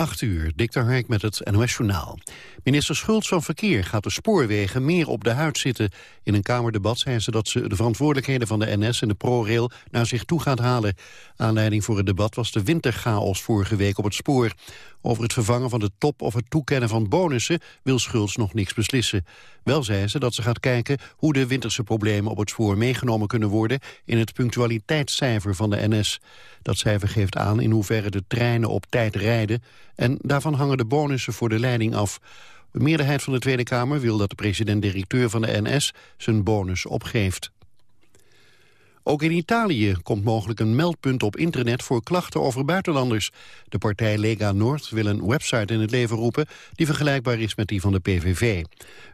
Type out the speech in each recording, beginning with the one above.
8 uur, Dikter Hark met het NOS Journaal. Minister Schultz van Verkeer gaat de spoorwegen meer op de huid zitten. In een Kamerdebat zei ze dat ze de verantwoordelijkheden van de NS en de ProRail naar zich toe gaat halen. Aanleiding voor het debat was de winterchaos vorige week op het spoor. Over het vervangen van de top of het toekennen van bonussen wil Schultz nog niks beslissen. Wel zei ze dat ze gaat kijken hoe de winterse problemen op het spoor meegenomen kunnen worden in het punctualiteitscijfer van de NS. Dat cijfer geeft aan in hoeverre de treinen op tijd rijden en daarvan hangen de bonussen voor de leiding af. De meerderheid van de Tweede Kamer wil dat de president-directeur van de NS zijn bonus opgeeft. Ook in Italië komt mogelijk een meldpunt op internet voor klachten over buitenlanders. De partij Lega Noord wil een website in het leven roepen die vergelijkbaar is met die van de PVV.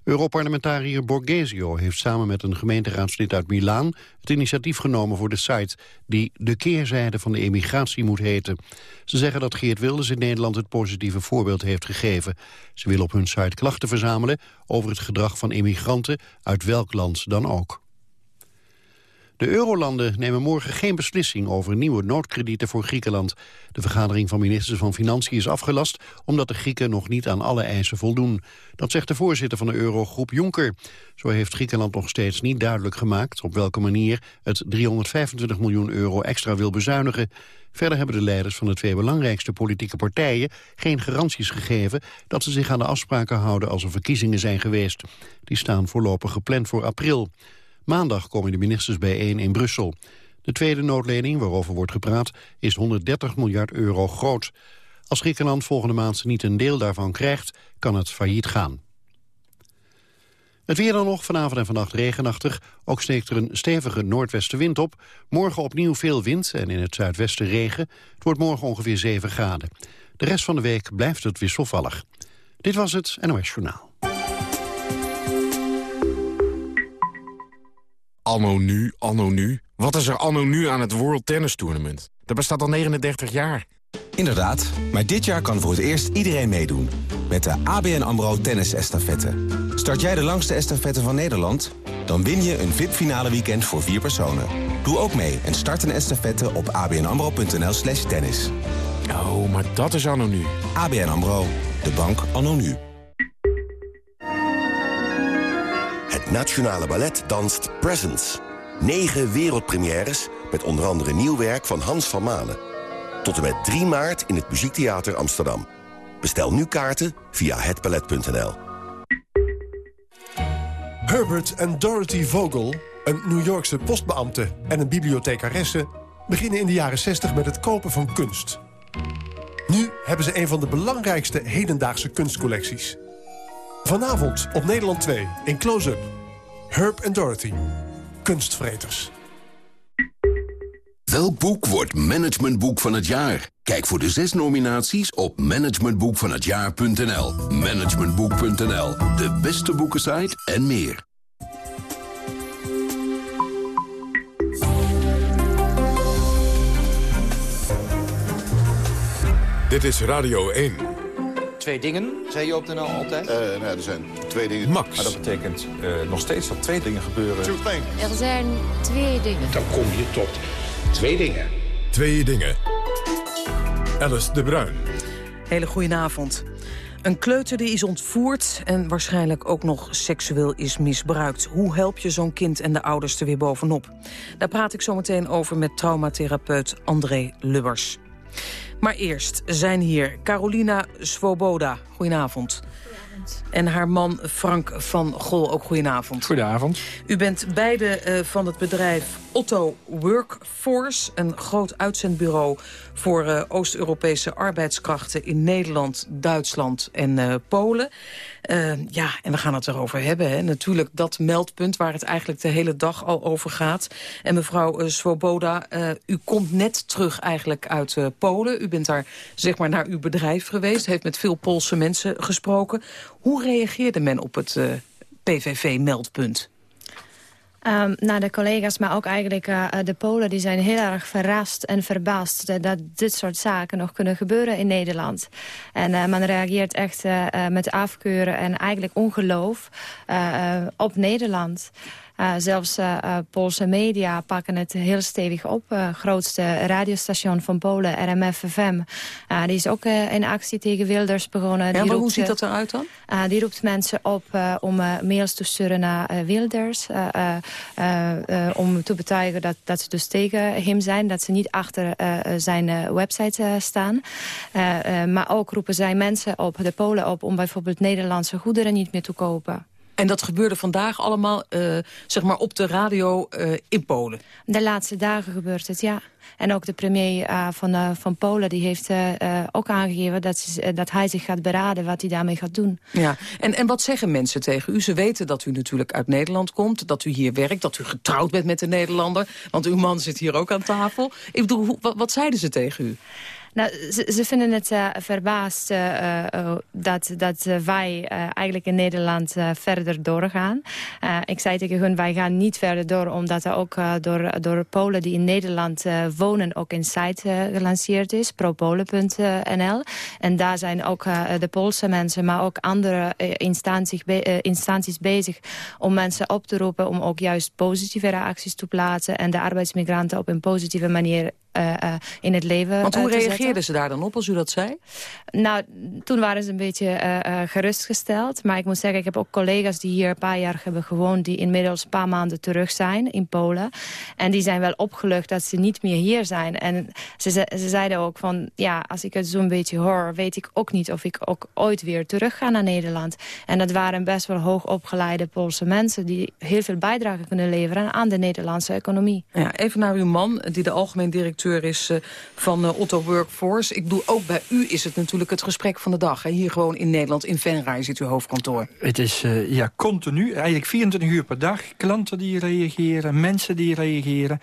Europarlementariër Borghesio heeft samen met een gemeenteraadslid uit Milaan het initiatief genomen voor de site die de keerzijde van de emigratie moet heten. Ze zeggen dat Geert Wilders in Nederland het positieve voorbeeld heeft gegeven. Ze willen op hun site klachten verzamelen over het gedrag van emigranten uit welk land dan ook. De eurolanden nemen morgen geen beslissing over nieuwe noodkredieten voor Griekenland. De vergadering van ministers van Financiën is afgelast... omdat de Grieken nog niet aan alle eisen voldoen. Dat zegt de voorzitter van de eurogroep Juncker. Zo heeft Griekenland nog steeds niet duidelijk gemaakt... op welke manier het 325 miljoen euro extra wil bezuinigen. Verder hebben de leiders van de twee belangrijkste politieke partijen... geen garanties gegeven dat ze zich aan de afspraken houden... als er verkiezingen zijn geweest. Die staan voorlopig gepland voor april. Maandag komen de ministers bijeen in Brussel. De tweede noodlening, waarover wordt gepraat, is 130 miljard euro groot. Als Griekenland volgende maand niet een deel daarvan krijgt, kan het failliet gaan. Het weer dan nog, vanavond en vannacht regenachtig. Ook steekt er een stevige noordwestenwind op. Morgen opnieuw veel wind en in het zuidwesten regen. Het wordt morgen ongeveer 7 graden. De rest van de week blijft het wisselvallig. Dit was het NOS Journaal. Anno nu, anno nu. Wat is er anno nu aan het World Tennis Tournament? Dat bestaat al 39 jaar. Inderdaad, maar dit jaar kan voor het eerst iedereen meedoen. Met de ABN AMRO Tennis Estafette. Start jij de langste estafette van Nederland? Dan win je een VIP-finale weekend voor vier personen. Doe ook mee en start een estafette op abnamro.nl slash tennis. Oh, maar dat is anno nu. ABN AMRO, de bank anno nu. Nationale Ballet danst Presents. Negen wereldpremières met onder andere nieuw werk van Hans van Manen. Tot en met 3 maart in het Muziektheater Amsterdam. Bestel nu kaarten via hetballet.nl. Herbert en Dorothy Vogel, een New Yorkse postbeambte en een bibliothecaresse... beginnen in de jaren 60 met het kopen van kunst. Nu hebben ze een van de belangrijkste hedendaagse kunstcollecties... Vanavond op Nederland 2 in Close-Up. Herb en Dorothy. Kunstvreters. Welk boek wordt managementboek van het jaar? Kijk voor de zes nominaties op managementboekvanhetjaar.nl. Managementboek.nl, de beste boekensite en meer. Dit is Radio 1 twee dingen, zei je op de NL altijd? Uh, nou, er zijn twee dingen. Max. Maar dat betekent uh, nog steeds dat twee dingen gebeuren. Er zijn twee dingen. Dan kom je tot twee dingen. Twee dingen. Alice de Bruin. Hele goedenavond. Een kleuter die is ontvoerd en waarschijnlijk ook nog seksueel is misbruikt. Hoe help je zo'n kind en de ouders er weer bovenop? Daar praat ik zo meteen over met traumatherapeut André Lubbers. Maar eerst zijn hier Carolina Svoboda. Goedenavond. En haar man Frank van Gol, ook goedenavond. Goedenavond. U bent beide uh, van het bedrijf Otto Workforce... een groot uitzendbureau voor uh, Oost-Europese arbeidskrachten... in Nederland, Duitsland en uh, Polen. ja, en we gaan het erover hebben. Hè. Natuurlijk dat meldpunt waar het eigenlijk de hele dag al over gaat. En mevrouw Svoboda, u komt net terug eigenlijk uit Polen. U bent daar zeg maar naar uw bedrijf geweest. Heeft met veel Poolse mensen gesproken. Hoe reageerde men op het PVV-meldpunt? Um, nou, de collega's, maar ook eigenlijk uh, de Polen... die zijn heel erg verrast en verbaasd dat, dit soort zaken nog kunnen gebeuren in Nederland. En uh, men reageert echt met afkeuren en eigenlijk ongeloof op Nederland. Zelfs Poolse media pakken het heel stevig op. grootste radiostation van Polen, RMF-FM, die is ook in actie tegen Wilders begonnen. Ja, maar hoe ziet dat eruit dan? die roept mensen op om mails te sturen naar Wilders. om te betuigen dat, dat ze dus tegen hem zijn. Dat ze niet achter zijn website staan. maar ook roepen zij mensen op, de Polen op... om bijvoorbeeld Nederlandse goederen niet meer te kopen. En dat gebeurde vandaag allemaal uh, zeg maar op de radio uh, in Polen? De laatste dagen gebeurt het, ja. En ook de premier uh, van, van Polen die heeft ook aangegeven dat, ze, dat hij zich gaat beraden wat hij daarmee gaat doen. Ja, en, en wat zeggen mensen tegen u? Ze weten dat u natuurlijk uit Nederland komt, dat u hier werkt, dat u getrouwd bent met een Nederlander. Want uw man zit hier ook aan tafel. Ik bedoel, wat, wat zeiden ze tegen u? Nou, ze, ze vinden het uh, verbaasd uh, uh, dat, dat wij eigenlijk in Nederland verder doorgaan. ik zei tegen hun, wij gaan niet verder door... omdat er ook door, door Polen die in Nederland wonen... ook een site gelanceerd is, propolen.nl. En daar zijn ook de Poolse mensen... maar ook andere instanties, instanties bezig om mensen op te roepen... om ook juist positieve reacties te plaatsen... en de arbeidsmigranten op een positieve manier in het leven Want hoe reageerden ze daar dan op als u dat zei? Nou, toen waren ze een beetje gerustgesteld. Maar ik moet zeggen, ik heb ook collega's die hier een paar jaar hebben gewoond... die inmiddels een paar maanden terug zijn in Polen. En die zijn wel opgelucht dat ze niet meer hier zijn. En ze, ze zeiden ook van, ja, als ik het zo'n beetje hoor... weet ik ook niet of ik ook ooit weer terug ga naar Nederland. En dat waren best wel hoogopgeleide Poolse mensen... die heel veel bijdrage kunnen leveren aan de Nederlandse economie. Ja, even naar uw man, die de algemeen directeur is uh, van uh, Otto Workforce. Ik bedoel, ook bij u is het natuurlijk het gesprek van de dag. Hè? Hier gewoon in Nederland, in Venray zit uw hoofdkantoor. Het is uh, ja, continu, eigenlijk 24 uur per dag. Klanten die reageren, mensen die reageren.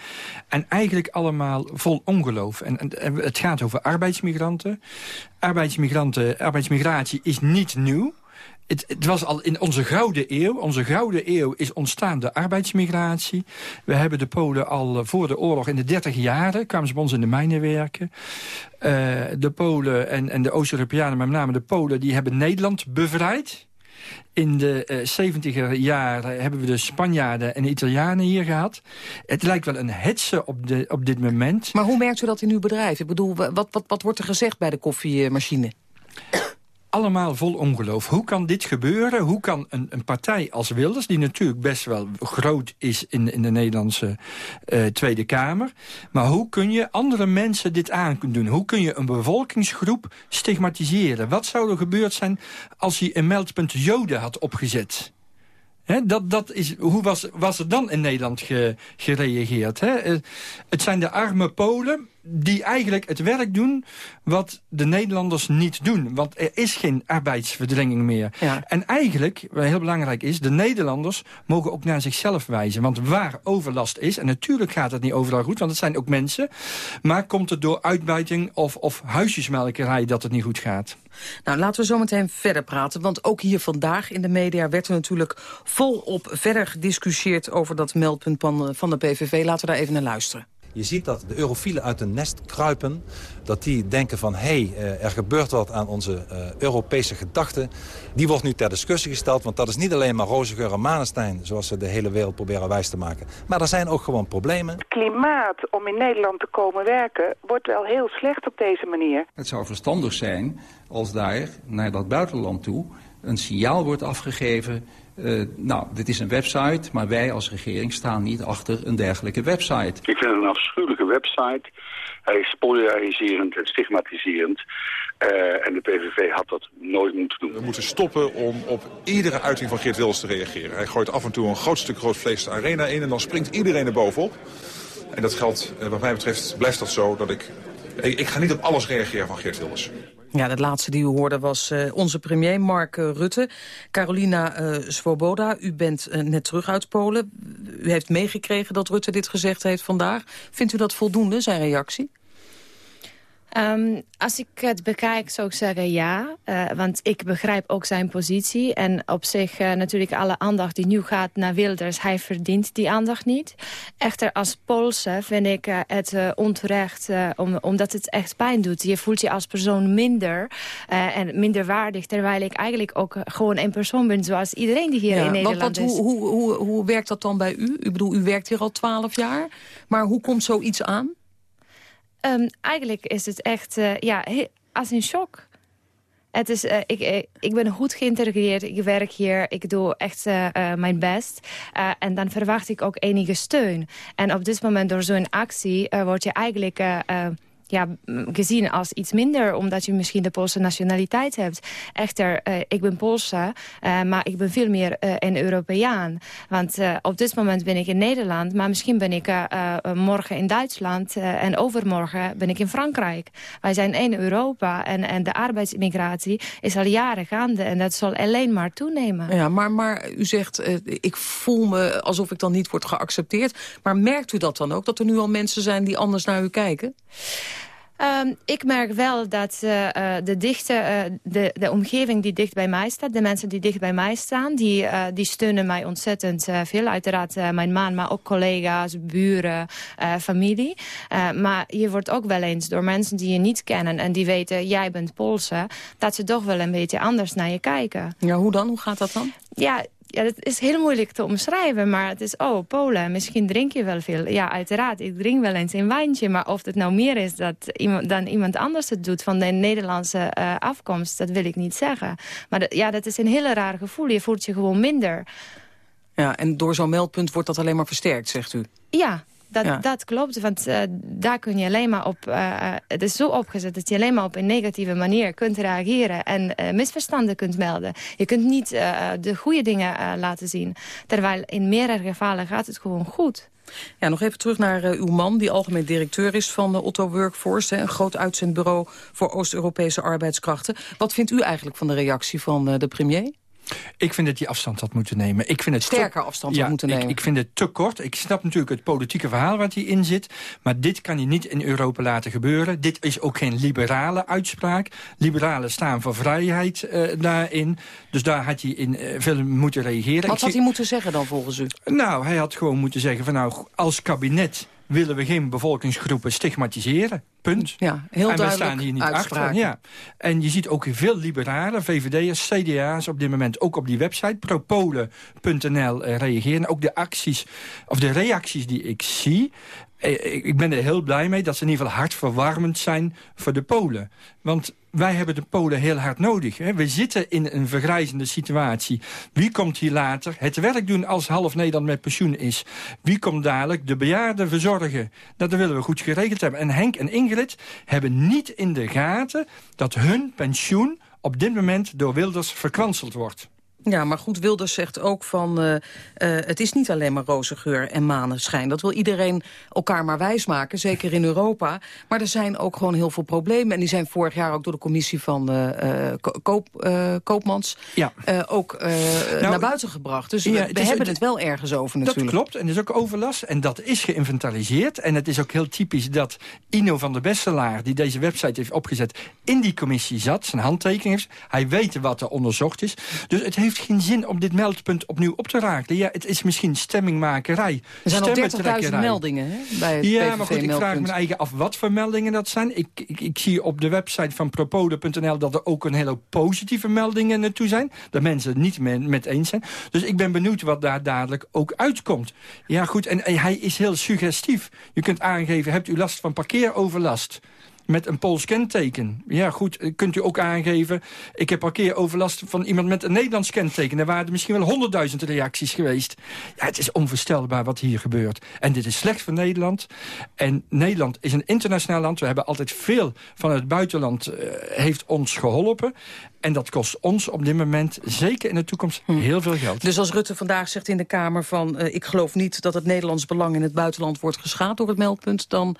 En eigenlijk allemaal vol ongeloof. En het gaat over arbeidsmigranten. Arbeidsmigranten, arbeidsmigratie is niet nieuw. Het, was al in onze gouden eeuw. Onze gouden eeuw is ontstaan de arbeidsmigratie. We hebben de Polen al eh, voor de oorlog in de 30 jaren... kwamen ze bij ons in de mijnen werken. Uh, de Polen en, en de Oost-Europeanen, met name de Polen... die hebben Nederland bevrijd. In de uh, 70er jaren hebben we de Spanjaarden en de Italianen hier gehad. Het lijkt wel een hetze op, de, op dit moment. Maar hoe merkt u dat in uw bedrijf? Ik bedoel, wat, wat, wat wordt er gezegd bij de koffiemachine? Allemaal vol ongeloof. Hoe kan dit gebeuren? Hoe kan een, een, partij als Wilders, die natuurlijk best wel groot is in, in de Nederlandse uh, Tweede Kamer, maar hoe kun je andere mensen dit aan doen? Hoe kun je een bevolkingsgroep stigmatiseren? Wat zou er gebeurd zijn als hij een meldpunt Joden had opgezet? dat, dat is, hoe was, was er dan in Nederland ge, gereageerd? Eh, het zijn de arme Polen die eigenlijk het werk doen wat de Nederlanders niet doen. Want er is geen arbeidsverdringing meer. En eigenlijk, wat heel belangrijk is, de Nederlanders mogen ook naar zichzelf wijzen. Want waar overlast is, en natuurlijk gaat het niet overal goed, want het zijn ook mensen, maar komt het door uitbuiting of, of huisjesmelkerij dat het niet goed gaat? Nou, laten we zo meteen verder praten, want ook hier vandaag in de media werd er natuurlijk volop verder gediscussieerd over dat meldpunt van de PVV. Laten we daar even naar luisteren. Je ziet dat de eurofielen uit een nest kruipen. Dat die denken van, hé, hey, eh, er gebeurt wat aan onze uh, Europese gedachten. Die wordt nu ter discussie gesteld. Want dat is niet alleen maar roze geur en maneschijn... zoals ze de hele wereld proberen wijs te maken. Maar er zijn ook gewoon problemen. Het klimaat om in Nederland te komen werken... wordt wel heel slecht op deze manier. Het zou verstandig zijn als daar naar dat buitenland toe... een signaal wordt afgegeven uh, nou, dit is een website, maar wij als regering staan niet achter een dergelijke website. Ik vind het een afschuwelijke website. Hij is polariserend en stigmatiserend. Uh, en de PVV had dat nooit moeten doen. We moeten stoppen om op iedere uiting van Geert Wilders te reageren. Hij gooit af en toe een groot stuk rood vlees de arena in... en dan springt iedereen er bovenop. En dat geldt, uh, wat mij betreft, blijft dat zo dat ik... Ik, ik ga niet op alles reageren van Geert Wilders. Ja, het laatste die u hoorde was uh, onze premier Mark uh, Rutte. Carolina uh, Svoboda, u bent net terug uit Polen. U heeft meegekregen dat Rutte dit gezegd heeft vandaag. Vindt u dat voldoende, zijn reactie? Um, als ik het bekijk zou ik zeggen ja. Uh, want ik begrijp ook zijn positie. En op zich uh, natuurlijk alle aandacht die nu gaat naar Wilders... hij verdient die aandacht niet. Echter als Poolse vind ik uh, het onterecht... Om, omdat het echt pijn doet. Je voelt je als persoon minder en minder waardig... terwijl ik eigenlijk ook gewoon een persoon ben... zoals iedereen die hier ja, in Nederland wat, wat, is. Hoe, hoe, hoe, hoe werkt dat dan bij u? Ik bedoel, u werkt hier al twaalf jaar. Maar hoe komt zoiets aan? Um, eigenlijk is het echt uh, ja, als een shock. Het is, uh, ik, uh, ik ben goed geïntegreerd, ik werk hier, ik doe echt mijn best. en dan verwacht ik ook enige steun. En op dit moment door zo'n actie word je eigenlijk ja, gezien als iets minder... omdat je misschien de Poolse nationaliteit hebt. Echter, uh, ik ben Poolse, uh, maar ik ben veel meer uh, een Europeaan. Want op dit moment ben ik in Nederland... maar misschien ben ik morgen in Duitsland... en overmorgen ben ik in Frankrijk. Wij zijn één Europa en, en de arbeidsimmigratie is al jaren gaande... en dat zal alleen maar toenemen. Ja, maar, maar u zegt, ik voel me alsof ik dan niet word geaccepteerd. Maar merkt u dat dan ook, dat er nu al mensen zijn die anders naar u kijken? Um, ik merk wel dat uh, de, dichte, uh, de, de omgeving die dicht bij mij staat... de mensen die dicht bij mij staan... die, uh, die steunen mij ontzettend veel. Uiteraard mijn man, maar ook collega's, buren, familie. maar je wordt ook wel eens door mensen die je niet kennen... en die weten, jij bent Poolse... dat ze toch wel een beetje anders naar je kijken. Ja, hoe dan? Hoe gaat dat dan? Ja, ja, dat is heel moeilijk te omschrijven, maar het is, oh, Polen, misschien drink je wel veel. Ja, uiteraard, ik drink wel eens een wijntje, maar of het nou meer is dat iemand, dan iemand anders het doet van de Nederlandse uh, afkomst, dat wil ik niet zeggen. Maar dat, ja, dat is een heel raar gevoel, je voelt je gewoon minder. Ja, en door zo'n meldpunt wordt dat alleen maar versterkt, zegt u? Ja, dat, ja. dat klopt, want uh, daar kun je alleen maar op... Uh, het is zo opgezet dat je alleen maar op een negatieve manier kunt reageren... en uh, misverstanden kunt melden. Je kunt niet de goede dingen laten zien. Terwijl in meerdere gevallen gaat het gewoon goed. Ja, nog even terug naar uw man, die algemeen directeur is van Otto Workforce. Een groot uitzendbureau voor Oost-Europese arbeidskrachten. Wat vindt u eigenlijk van de reactie van de premier? Ik vind dat hij afstand had moeten nemen. Ik vind het Sterker te, afstand ja, had moeten nemen. Ik, ik, vind het te kort. Ik snap natuurlijk het politieke verhaal wat hierin zit. Maar dit kan hij niet in Europa laten gebeuren. Dit is ook geen liberale uitspraak. Liberalen staan voor vrijheid uh, daarin. Dus daar had hij in uh, veel moeten reageren. Wat ik had hij moeten zeggen dan volgens u? Nou, hij had gewoon moeten zeggen van nou, als kabinet willen we geen bevolkingsgroepen stigmatiseren. Punt. Ja, heel en we staan hier niet uitspraken. achter. Ja. En je ziet ook veel liberalen, VVD'ers, CDA's op dit moment ook op die website propolen.nl uh, reageren. Ook de acties, of de reacties die ik zie ik ben er heel blij mee dat ze in ieder geval hartverwarmend zijn voor de Polen. Want wij hebben de Polen heel hard nodig. Hè. We zitten in een vergrijzende situatie. Wie komt hier later het werk doen als half Nederland met pensioen is? Wie komt dadelijk de bejaarden verzorgen? Dat willen we goed geregeld hebben. En Henk en Ingrid hebben niet in de gaten dat hun pensioen op dit moment door Wilders verkwanseld wordt. Ja, maar goed, Wilders zegt ook van... Uh, uh, het is niet alleen maar roze geur en maneschijn. Dat wil iedereen elkaar maar wijsmaken, zeker in Europa. Maar er zijn ook gewoon heel veel problemen. En die zijn vorig jaar ook door de commissie van uh, Koop, Koopmans... Ja. ook nou, naar buiten gebracht. Dus ja, we, we is, hebben het wel ergens over natuurlijk. Dat klopt, en er is ook overlast. En dat is geïnventariseerd. En het is ook heel typisch dat Ino van der Besselaar... die deze website heeft opgezet, in die commissie zat. Zijn handtekening heeft. Hij weet wat er onderzocht is. Dus het heeft heeft geen zin om dit meldpunt opnieuw op te raken. Ja, het is misschien stemmingmakerij. Er zijn al 30.000 meldingen hè, bij het Ja, maar goed, ik vraag me eigen af wat voor meldingen dat zijn. Ik, ik, ik zie op de website van propolen.nl dat er ook een hele positieve meldingen naartoe zijn. Dat mensen het niet mee, met eens zijn. Dus ik ben benieuwd wat daar dadelijk ook uitkomt. Ja, goed, en, en hij is heel suggestief. Je kunt aangeven, hebt u last van parkeeroverlast? Met een Pools kenteken. Ja, goed, kunt u ook aangeven... ik heb al keer overlast van iemand met een Nederlands kenteken. Er waren er misschien wel honderdduizend reacties geweest. Ja, het is onvoorstelbaar wat hier gebeurt. En dit is slecht voor Nederland. En Nederland is een internationaal land. We hebben altijd veel van het buitenland uh, heeft ons geholpen. En dat kost ons op dit moment, zeker in de toekomst, hm. heel veel geld. Dus als Rutte vandaag zegt in de Kamer van... Uh, ik geloof niet dat het Nederlands belang in het buitenland wordt geschaad door het meldpunt... dan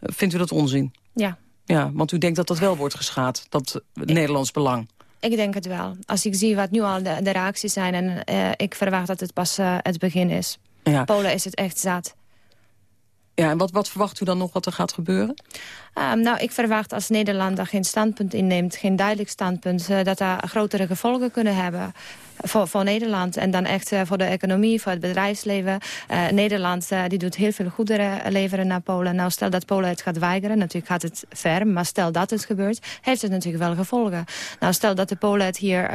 uh, vindt u dat onzin? Ja, ja, want u denkt dat dat wel wordt geschaad, dat Nederlands belang. Ik denk het wel. Als ik zie wat nu al de, de reacties zijn... en uh, ik verwacht dat het pas uh, het begin is. Ja. Polen is het echt zat. Ja, en wat, wat verwacht u dan nog wat er gaat gebeuren? Um, nou, ik verwacht als Nederland daar geen standpunt inneemt... geen duidelijk standpunt, uh, dat daar grotere gevolgen kunnen hebben voor, voor Nederland. En dan echt uh, voor de economie, voor het bedrijfsleven. Uh, Nederland uh, die doet heel veel goederen leveren naar Polen. Nou, stel dat Polen het gaat weigeren, natuurlijk gaat het ver. Maar stel dat het gebeurt, heeft het natuurlijk wel gevolgen. Nou, stel dat de Polen het hier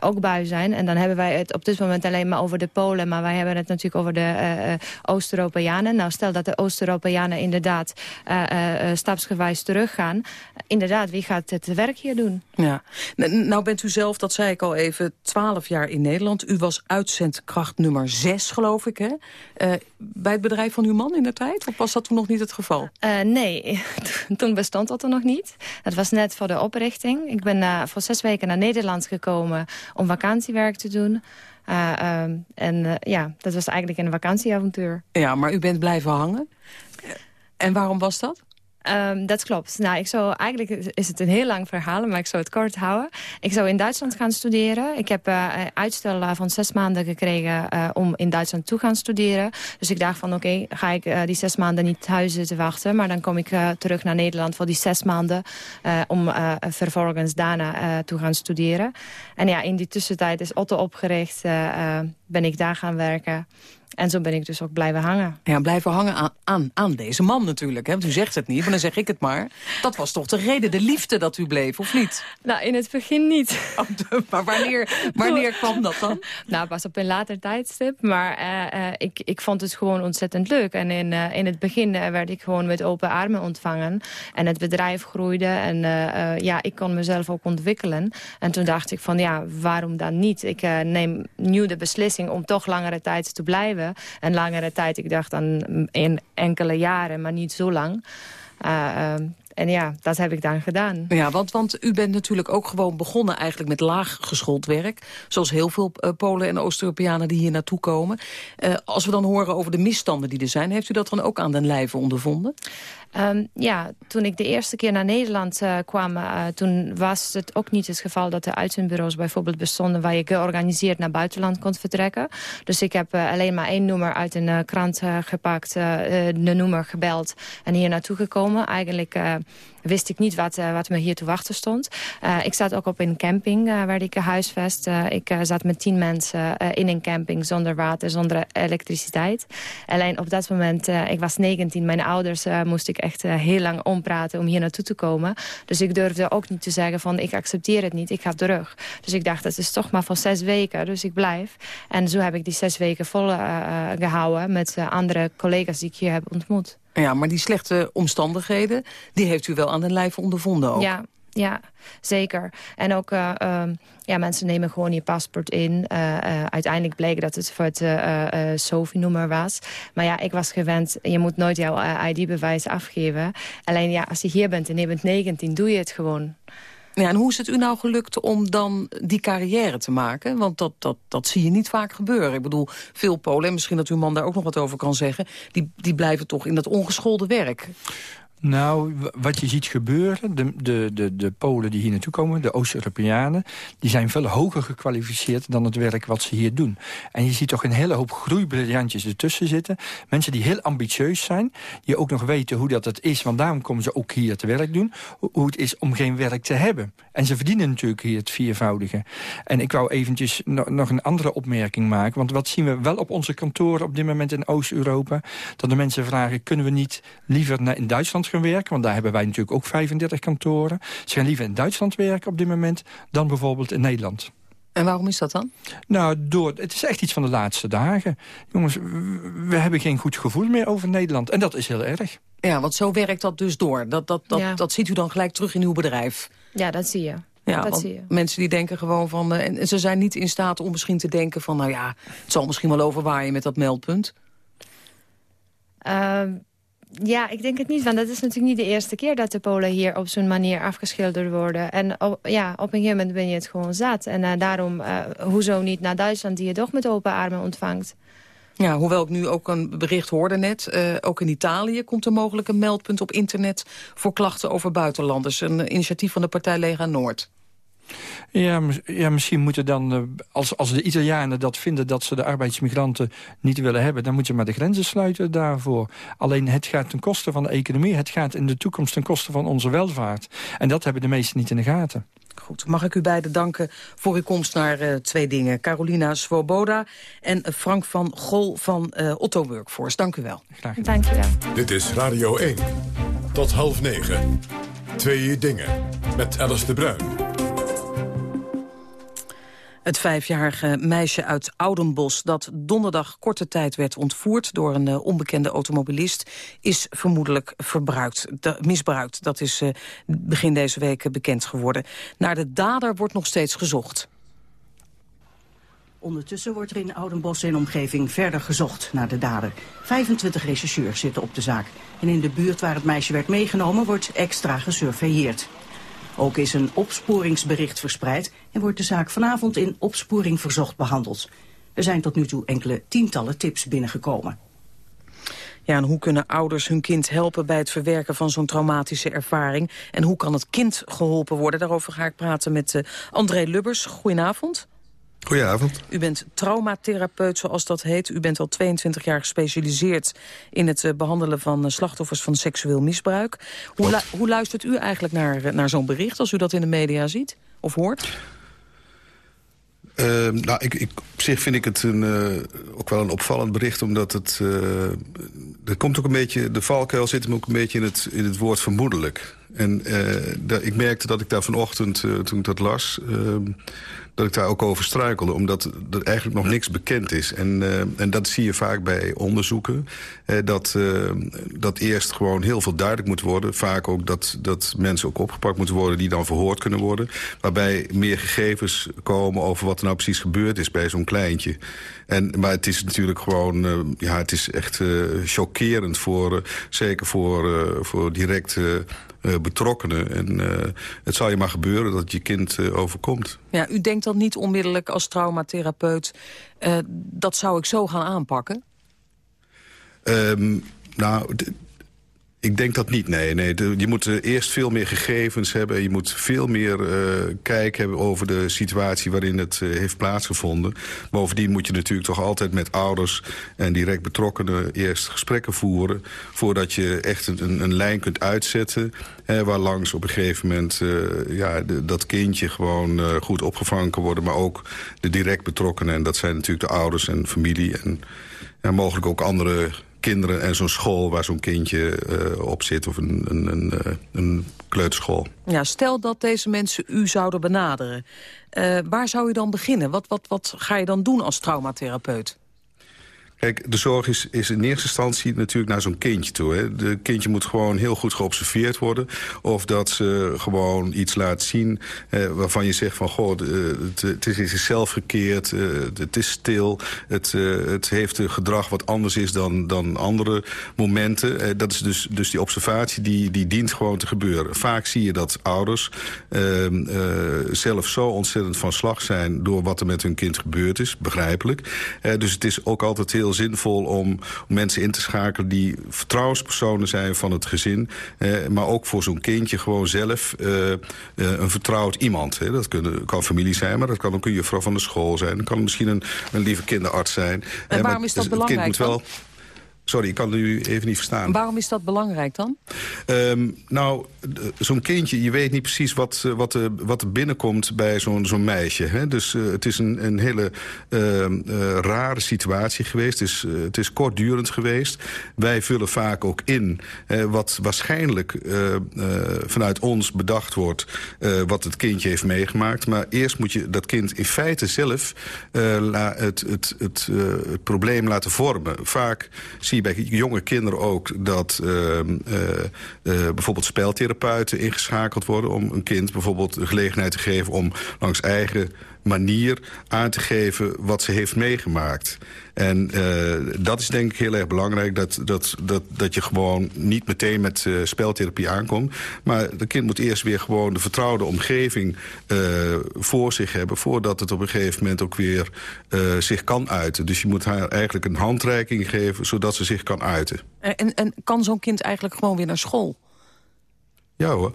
ook bui zijn. En dan hebben wij het op dit moment alleen maar over de Polen. Maar wij hebben het natuurlijk over de Oost-Europeanen. Nou, stel dat de Oost-Europeanen inderdaad stapsgewijs teruggaan. inderdaad, wie gaat het werk hier doen? Ja. Nou bent u zelf, dat zei ik al even, 12 jaar in Nederland. U was uitzendkracht nummer 6, geloof ik, hè? Uh, bij het bedrijf van uw man in de tijd? Of was dat toen nog niet het geval? Uh, nee, toen bestond dat er nog niet. Dat was net voor de oprichting. Ik ben uh, voor zes weken naar Nederland gekomen om vakantiewerk te doen. Uh, en ja, dat was eigenlijk een vakantieavontuur. Ja, maar u bent blijven hangen. En waarom was dat? Um, dat klopt. Nou, ik zou, eigenlijk is het een heel lang verhaal, maar ik zou het kort houden. Ik zou in Duitsland gaan studeren. Ik heb uh, uitstel uh, van zes maanden gekregen uh, om in Duitsland toe gaan studeren. Dus ik dacht van oké, ga ik die zes maanden niet thuis zitten wachten. Maar dan kom ik terug naar Nederland voor die zes maanden om vervolgens daarna toe gaan studeren. En ja, in die tussentijd is Otto opgericht, ben ik daar gaan werken. En zo ben ik dus ook blijven hangen. Ja, blijven hangen aan, aan, aan deze man natuurlijk. Hè? Want u zegt het niet, maar dan zeg ik het maar. Dat was toch de reden, de liefde dat u bleef, of niet? Nou, in het begin niet. Oh, maar wanneer, wanneer kwam dat dan? Nou, pas op een later tijdstip. Maar uh, uh, ik, ik vond het gewoon ontzettend leuk. En in, uh, in het begin werd ik gewoon met open armen ontvangen. En het bedrijf groeide. En ja, ik kon mezelf ook ontwikkelen. En toen dacht ik van, ja, waarom dan niet? Ik neem nu de beslissing om toch langere tijd te blijven een langere tijd. Ik dacht dan in enkele jaren, maar niet zo lang. Uh, en ja, dat heb ik dan gedaan. Ja, want, want u bent natuurlijk ook gewoon begonnen eigenlijk met laag geschoold werk. Zoals heel veel uh, Polen en Oost-Europeanen die hier naartoe komen. Als we dan horen over de misstanden die er zijn... heeft u dat dan ook aan den lijve ondervonden? Um, ja, toen ik de eerste keer naar Nederland uh, kwam... toen was het ook niet het geval dat de uitzendbureaus bijvoorbeeld bestonden... waar je georganiseerd naar buitenland kon vertrekken. Dus ik heb alleen maar één nummer uit een krant gepakt... de nummer gebeld en hier naartoe gekomen. Eigenlijk wist ik niet wat, uh, wat me hier te wachten stond. Uh, ik zat ook op een camping uh, waar ik huisvest. ik zat met tien mensen in een camping zonder water, zonder elektriciteit. Alleen op dat moment, ik was 19, mijn ouders moest ik echt heel lang ompraten om hier naartoe te komen. Dus ik durfde ook niet te zeggen van ik accepteer het niet, ik ga terug. Dus ik dacht, dat is toch maar voor zes weken, dus ik blijf. En zo heb ik die zes weken vol gehouden met andere collega's die ik hier heb ontmoet. Ja, maar die slechte omstandigheden, die heeft u wel aan de lijf ondervonden ook. Ja, ja, zeker. En ook, uh, uh, ja, mensen nemen gewoon je paspoort in. Uh, uiteindelijk bleek dat het voor het SOFI-nummer was. Maar ja, ik was gewend, je moet nooit jouw ID-bewijs afgeven. Alleen ja, als je hier bent en je bent 19, doe je het gewoon. Ja, en hoe is het u nou gelukt om dan die carrière te maken? Want dat, dat, dat zie je niet vaak gebeuren. Ik bedoel, veel Polen, en misschien dat uw man daar ook nog wat over kan zeggen... die, die blijven toch in dat ongeschoolde werk. Nou, wat je ziet gebeuren, de, de, de, de Polen die hier naartoe komen, de Oost-Europeanen, die zijn veel hoger gekwalificeerd dan het werk wat ze hier doen. En je ziet toch een hele hoop groeibriljantjes ertussen zitten. Mensen die heel ambitieus zijn, die ook nog weten hoe dat het is, want daarom komen ze ook hier te werk doen, hoe het is om geen werk te hebben. En ze verdienen natuurlijk hier het viervoudige. En ik wou eventjes nog een andere opmerking maken, want wat zien we wel op onze kantoren op dit moment in Oost-Europa, dat de mensen vragen, kunnen we niet liever naar in Duitsland gaan werken. Want daar hebben wij natuurlijk ook 35 kantoren. Ze gaan liever in Duitsland werken op dit moment dan bijvoorbeeld in Nederland. En waarom is dat dan? Nou, door, het is echt iets van de laatste dagen. Jongens, we hebben geen goed gevoel meer over Nederland. En dat is heel erg. Ja, want zo werkt dat dus door. Dat, dat, dat, dat ziet u dan gelijk terug in uw bedrijf. Ja, dat zie je. Ja, dat zie je. mensen die denken gewoon van... Uh, en ze zijn niet in staat om misschien te denken van... nou ja, het zal misschien wel overwaaien met dat meldpunt. Uh, ja, ik denk het niet, want dat is natuurlijk niet de eerste keer dat de Polen hier op zo'n manier afgeschilderd worden. En op, ja, op een gegeven moment ben je het gewoon zat. En uh, daarom, uh, hoezo niet naar Duitsland die je toch met open armen ontvangt. Ja, hoewel ik nu ook een bericht hoorde net. Uh, ook in Italië komt er mogelijk een meldpunt op internet... voor klachten over buitenlanders. Een initiatief van de partij Lega Noord. Ja, ja misschien moeten dan, uh, als, als de Italianen dat vinden... dat ze de arbeidsmigranten niet willen hebben... dan moeten ze maar de grenzen sluiten daarvoor. Alleen het gaat ten koste van de economie. Het gaat in de toekomst ten koste van onze welvaart. En dat hebben de meesten niet in de gaten. Goed, mag ik u beiden danken voor uw komst naar uh, twee dingen. Carolina Svoboda en Frank van Gol van uh, Otto Workforce. Dank u wel. Graag Dank u wel. Dit is Radio 1. Tot half negen. Twee dingen. Met Alice de Bruin. Het vijfjarige meisje uit Oudenbos dat donderdag korte tijd werd ontvoerd door een uh, onbekende automobilist is vermoedelijk verbruikt, misbruikt. Dat is uh, begin deze week bekend geworden. Naar de dader wordt nog steeds gezocht. Ondertussen wordt er in Oudenbos en omgeving verder gezocht naar de dader. 25 rechercheurs zitten op de zaak. En in de buurt waar het meisje werd meegenomen wordt extra gesurveilleerd. Ook is een opsporingsbericht verspreid en wordt de zaak vanavond in opsporing verzocht behandeld. Er zijn tot nu toe enkele tientallen tips binnengekomen. Ja, en hoe kunnen ouders hun kind helpen bij het verwerken van zo'n traumatische ervaring? En hoe kan het kind geholpen worden? Daarover ga ik praten met uh, André Lubbers. Goedenavond. Goedenavond. U bent traumatherapeut, zoals dat heet. U bent al 22 jaar gespecialiseerd in het uh, behandelen van uh, slachtoffers van seksueel misbruik. Hoe, lu hoe luistert u eigenlijk naar, uh, naar zo'n bericht als u dat in de media ziet of hoort? Uh, nou, ik, ik, op zich vind ik het een, uh, ook wel een opvallend bericht, omdat het... Uh, er komt ook een beetje, de valkuil zit hem ook een beetje in het, in het woord vermoedelijk. En da, ik merkte dat ik daar vanochtend, toen ik dat las... Ehm, dat ik daar ook over struikelde. Omdat er eigenlijk nog niks bekend is. En, uh, en dat zie je vaak bij onderzoeken. Uh, dat, uh, dat eerst gewoon heel veel duidelijk moet worden. Vaak ook dat, dat mensen ook opgepakt moeten worden... die dan verhoord kunnen worden. Waarbij meer gegevens komen over wat er nou precies gebeurd is... bij zo'n kleintje. En, maar het is natuurlijk gewoon... ja, het is echt chockerend voor... zeker voor, voor direct uh, betrokkenen. En het zal je maar gebeuren dat je kind overkomt. Ja, u denkt dan niet onmiddellijk als traumatherapeut... dat zou ik zo gaan aanpakken? Um, nou, ik denk dat niet, nee. nee. Je moet uh, eerst veel meer gegevens hebben. Je moet veel meer uh, kijk hebben over de situatie waarin het uh, heeft plaatsgevonden. Bovendien moet je natuurlijk toch altijd met ouders en direct betrokkenen eerst gesprekken voeren... voordat je echt een, een lijn kunt uitzetten... Hè, waar langs op een gegeven moment ja, dat kindje gewoon goed opgevangen kan worden... maar ook de direct betrokkenen. En dat zijn natuurlijk de ouders en familie en ja, mogelijk ook andere kinderen en zo'n school waar zo'n kindje uh, op zit... of een, een, een, uh, een kleuterschool. Ja, stel dat deze mensen u zouden benaderen. Uh, waar zou u dan beginnen? Wat, wat, wat ga je dan doen als traumatherapeut? Kijk, de zorg is, is in eerste instantie natuurlijk naar zo'n kindje toe. De kindje moet gewoon heel goed geobserveerd worden. Of dat ze gewoon iets laat zien eh, waarvan je zegt van... goh, het, het is in zichzelf gekeerd, uh, het is stil... Het, uh, het heeft een gedrag wat anders is dan, dan andere momenten. Uh, dat is dus, dus die observatie, die, die dient gewoon te gebeuren. Vaak zie je dat ouders ehm, zelf zo ontzettend van slag zijn... door wat er met hun kind gebeurd is, begrijpelijk. dus het is ook altijd heel heel zinvol om mensen in te schakelen... die vertrouwenspersonen zijn van het gezin. Eh, maar ook voor zo'n kindje gewoon zelf eh, eh, een vertrouwd iemand. Hè. Dat kunnen, kan familie zijn, maar dat kan ook een juffrouw van de school zijn. Dat kan misschien een, een lieve kinderarts zijn. En waarom is dat belangrijk kind moet wel, Sorry, ik kan u even niet verstaan. Waarom is dat belangrijk dan? Um, nou, zo'n kindje, je weet niet precies wat, eh, wat, er, wat er binnenkomt bij zo'n zo'n meisje. Hè? Dus uh, het is een, een hele uh, uh, rare situatie geweest. Het is, het is kortdurend geweest. Wij vullen vaak ook in wat waarschijnlijk vanuit ons bedacht wordt... wat het kindje heeft meegemaakt. Maar eerst moet je dat kind in feite zelf het, het, het, het, het probleem laten vormen. Vaak zie bij jonge kinderen ook dat uh, uh, bijvoorbeeld speltherapeuten ingeschakeld worden... om een kind bijvoorbeeld de gelegenheid te geven om langs eigen manier aan te geven wat ze heeft meegemaakt. En uh, dat is denk ik heel erg belangrijk, dat, dat, dat, dat je gewoon niet meteen met uh, speltherapie aankomt. Maar de kind moet eerst weer gewoon de vertrouwde omgeving uh, voor zich hebben... voordat het op een gegeven moment ook weer zich kan uiten. Dus je moet haar eigenlijk een handreiking geven, zodat ze zich kan uiten. En, en kan zo'n kind eigenlijk gewoon weer naar school? Ja hoor.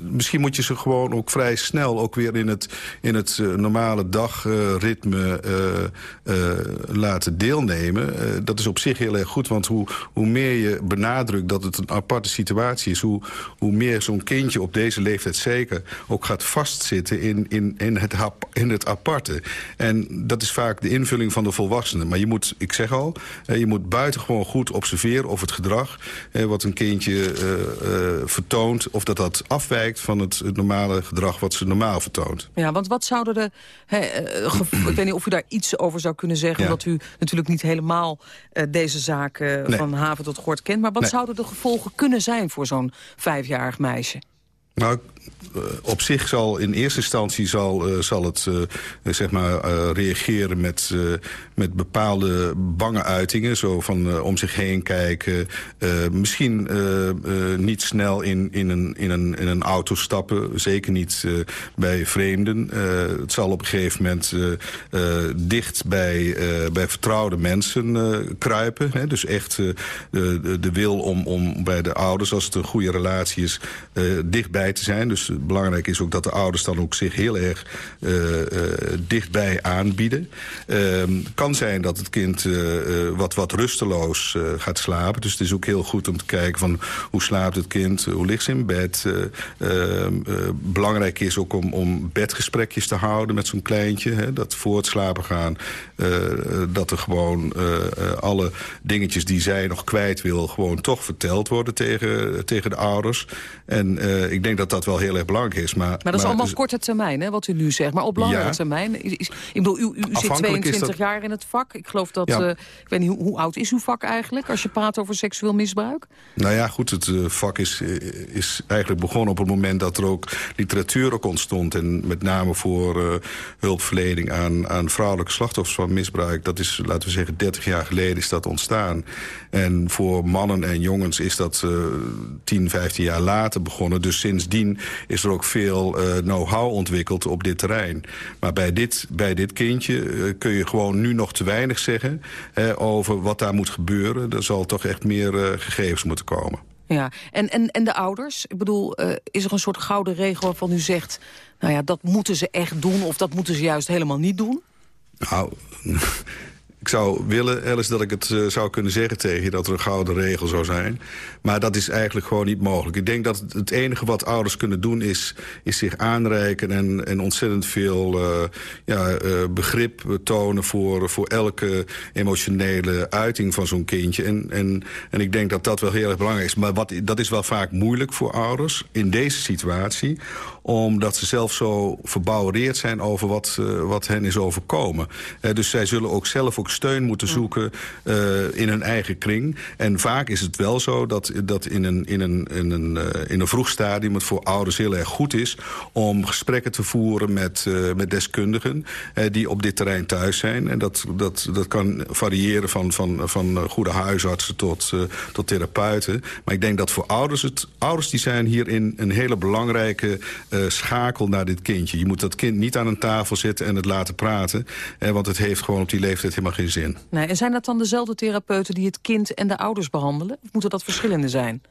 Misschien moet je ze gewoon ook vrij snel ook weer in het, in het uh, normale dagritme uh, uh, laten deelnemen. dat is op zich heel erg goed, want hoe, hoe meer je benadrukt dat het een aparte situatie is... hoe, hoe meer zo'n kindje op deze leeftijd zeker ook gaat vastzitten in, in, in, het, in het aparte. En dat is vaak de invulling van de volwassenen. Maar je moet, ik zeg al, je moet buitengewoon goed observeren of het gedrag... wat een kindje vertoont, of dat dat af afwijkt van het, normale gedrag wat ze normaal vertoont. Ja, want wat zouden de... uh, ik weet niet of u daar iets over zou kunnen zeggen... Ja. omdat u natuurlijk niet helemaal uh, deze zaak uh, nee. van haven tot gort kent... maar wat nee. zouden de gevolgen kunnen zijn voor zo'n vijfjarig meisje? Nou, op zich zal in eerste instantie zal, uh, zal het uh, zeg maar, reageren met, met bepaalde bange uitingen. Zo van om zich heen kijken. misschien niet snel in, in, een, in, een, in een auto stappen. Zeker niet bij vreemden. het zal op een gegeven moment dicht bij, bij vertrouwde mensen kruipen. Hè? Dus echt de, de wil om, om bij de ouders, als het een goede relatie is, dichtbij te zijn. Dus belangrijk is ook dat de ouders dan ook zich heel erg uh, uh, dichtbij aanbieden. Uh, kan zijn dat het kind uh, wat, wat rusteloos gaat slapen. Dus het is ook heel goed om te kijken van hoe slaapt het kind, hoe ligt ze in bed. Ehm, belangrijk is ook om, om bedgesprekjes te houden met zo'n kleintje. Hè, dat voor het slapen gaan, dat er gewoon alle dingetjes die zij nog kwijt wil... gewoon toch verteld worden tegen, tegen de ouders. En ik denk dat dat wel heel erg belangrijk is. Maar, maar dat is allemaal korte termijn, hè, wat u nu zegt. Maar op langere ja, termijn... Ik bedoel, u, u zit 22 dat, jaar in het vak. Ik geloof dat... Ja. Uh, ik weet niet, hoe, hoe, oud is uw vak eigenlijk... als je praat over seksueel misbruik? Nou ja, goed, het uh, vak is, is eigenlijk begonnen op het moment... dat er ook literatuur ook ontstond. En met name voor uh, hulpverlening aan, aan vrouwelijke slachtoffers van misbruik. Dat is, laten we zeggen, 30 jaar geleden is dat ontstaan. En voor mannen en jongens is dat 10, 15 jaar later begonnen. Dus sindsdien is er ook veel uh, know-how ontwikkeld op dit terrein. Maar bij dit, bij dit kindje uh, kun je gewoon nu nog te weinig zeggen... Over wat daar moet gebeuren. Er zal toch echt meer gegevens moeten komen. Ja, en, en, en de ouders? Ik bedoel, is er een soort gouden regel waarvan u zegt... nou ja, dat moeten ze echt doen of dat moeten ze juist helemaal niet doen? Nou, ik zou willen, Alice, dat ik het uh, zou kunnen zeggen tegen je... dat er een gouden regel zou zijn. Maar dat is eigenlijk gewoon niet mogelijk. Ik denk dat het enige wat ouders kunnen doen is, is zich aanreiken... en, en ontzettend veel uh, ja, uh, begrip tonen voor, voor elke emotionele uiting van zo'n kindje. En, en, en ik denk dat dat wel heel erg belangrijk is. Maar wat, dat is wel vaak moeilijk voor ouders in deze situatie omdat ze zelf zo verbouwereerd zijn over wat, wat hen is overkomen. Dus zij zullen ook zelf ook steun moeten zoeken uh, in hun eigen kring. En vaak is het wel zo dat, dat in, een, in, een, in, een, in een vroeg stadium... het voor ouders heel erg goed is om gesprekken te voeren met, met deskundigen... die op dit terrein thuis zijn. En dat, dat, dat kan variëren van, van, van goede huisartsen tot, tot therapeuten. Maar ik denk dat voor ouders, het, ouders die zijn hierin een hele belangrijke schakel naar dit kindje. Je moet dat kind niet aan een tafel zetten en het laten praten. Eh, want het heeft gewoon op die leeftijd helemaal geen Nee, en zijn dat dan dezelfde therapeuten die het kind en de ouders behandelen? Of moeten dat verschillende zijn?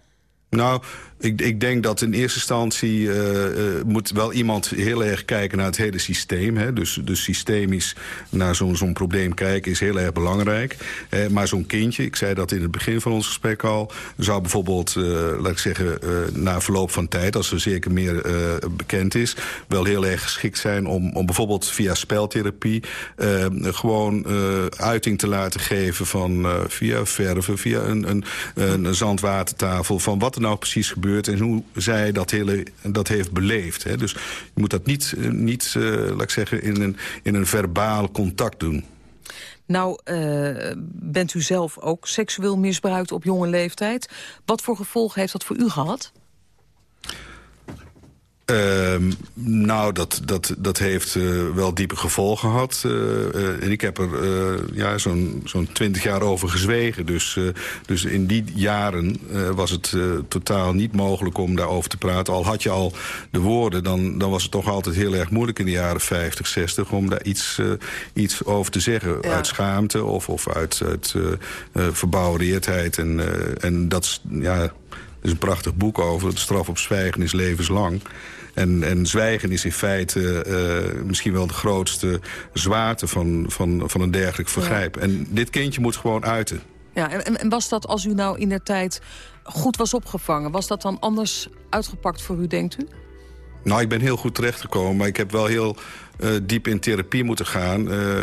Nou, ik, ik denk dat in eerste instantie uh, uh, moet wel iemand heel erg kijken naar het hele systeem. Hè? Dus, dus systemisch naar zo'n zo'n probleem kijken is heel erg belangrijk. Uh, maar zo'n kindje, ik zei dat in het begin van ons gesprek al... zou bijvoorbeeld, laat ik zeggen, na verloop van tijd... als er zeker meer bekend is... wel heel erg geschikt zijn om, om bijvoorbeeld via speltherapie... gewoon uiting te laten geven van via verven... via een, een, een zandwatertafel, van wat er nou precies gebeurt en hoe zij dat, hele, dat heeft beleefd. Hè. Dus je moet dat niet, eh, niet uh, laat ik zeggen, in een, in een verbaal contact doen. Nou, uh, bent u zelf ook seksueel misbruikt op jonge leeftijd. Wat voor gevolgen heeft dat voor u gehad? Uh, nou, dat, dat, dat heeft uh, wel diepe gevolgen gehad. Uh, uh, en ik heb er ja, zo'n zo'n twintig jaar over gezwegen. Dus, dus in die jaren was het totaal niet mogelijk om daarover te praten. Al had je al de woorden, dan, dan was het toch altijd heel erg moeilijk in de jaren 50, 60... om daar iets, iets over te zeggen. Ja. Uit schaamte of, of uit, uit verbouwereerdheid. En, en dat, ja, is een prachtig boek over. De straf op zwijgen is levenslang. En, en zwijgen is in feite uh, misschien wel de grootste zwaarte van, van, van een dergelijk vergrijp. En dit kindje moet gewoon uiten. Ja, en, en was dat als u nou in der tijd goed was opgevangen... was dat dan anders uitgepakt voor u, denkt u? Nou, ik ben heel goed terechtgekomen, maar ik heb wel heel diep in therapie moeten gaan. Uh,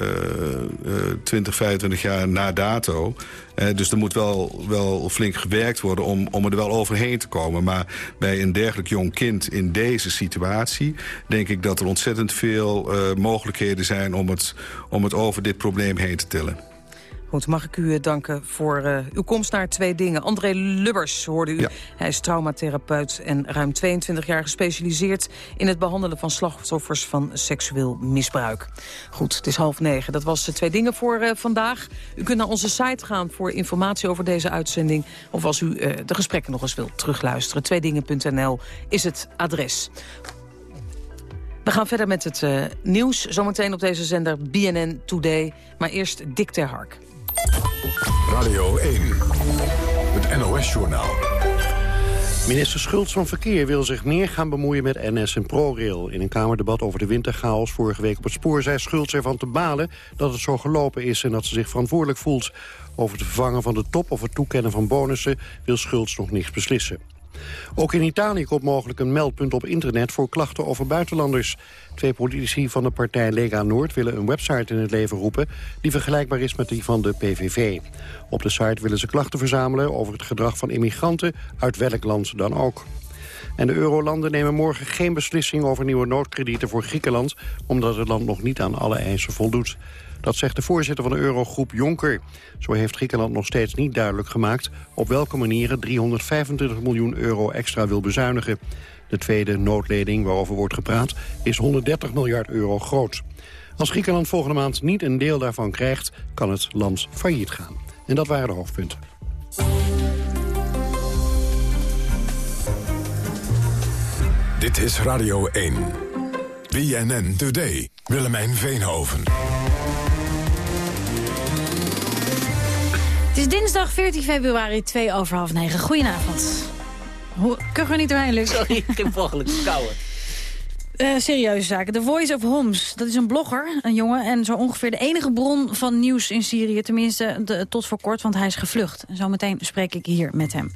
uh, 20, 25 jaar na dato. Dus er moet wel, wel flink gewerkt worden om, om er wel overheen te komen. Maar bij een dergelijk jong kind in deze situatie... denk ik dat er ontzettend veel mogelijkheden zijn om het, om het over dit probleem heen te tillen. Goed, mag ik u danken voor uh, uw komst naar twee dingen. André Lubbers hoorde u. Ja. Hij is traumatherapeut en ruim 22 jaar gespecialiseerd... in het behandelen van slachtoffers van seksueel misbruik. Goed, het is half negen. Dat was de twee dingen voor uh, vandaag. U kunt naar onze site gaan voor informatie over deze uitzending... of als u uh, de gesprekken nog eens wilt terugluisteren. Tweedingen.nl is het adres. We gaan verder met het nieuws. Zometeen op deze zender BNN Today. Maar eerst Dick ter Hark. Radio 1, het NOS-journaal. Minister Schultz van Verkeer wil zich meer gaan bemoeien met NS en ProRail. In een Kamerdebat over de winterchaos vorige week op het spoor... zei Schultz ervan te balen dat het zo gelopen is... en dat ze zich verantwoordelijk voelt. Over het vervangen van de top of het toekennen van bonussen... wil Schultz nog niets beslissen. Ook in Italië komt mogelijk een meldpunt op internet voor klachten over buitenlanders. Twee politici van de partij Lega Noord willen een website in het leven roepen... die vergelijkbaar is met die van de PVV. Op de site willen ze klachten verzamelen over het gedrag van immigranten... uit welk land dan ook. En de eurolanden nemen morgen geen beslissing over nieuwe noodkredieten voor Griekenland... omdat het land nog niet aan alle eisen voldoet. Dat zegt de voorzitter van de eurogroep Jonker. Zo heeft Griekenland nog steeds niet duidelijk gemaakt... op welke manieren 325 miljoen euro extra wil bezuinigen. De tweede noodleding waarover wordt gepraat is 130 miljard euro groot. Als Griekenland volgende maand niet een deel daarvan krijgt... kan het land failliet gaan. En dat waren de hoofdpunten. Dit is Radio 1. BNN Today. Willemijn Veenhoven. Het is dinsdag 14 februari, 2 over half 9. Goedenavond. Kun je niet doorheen, Luc? Sorry, ik heb volgelijk kouwen. Uh, serieuze zaken. The Voice of Homs, dat is een blogger, een jongen... en zo ongeveer de enige bron van nieuws in Syrië. Tenminste, de, tot voor kort, want hij is gevlucht. En zometeen spreek ik hier met hem.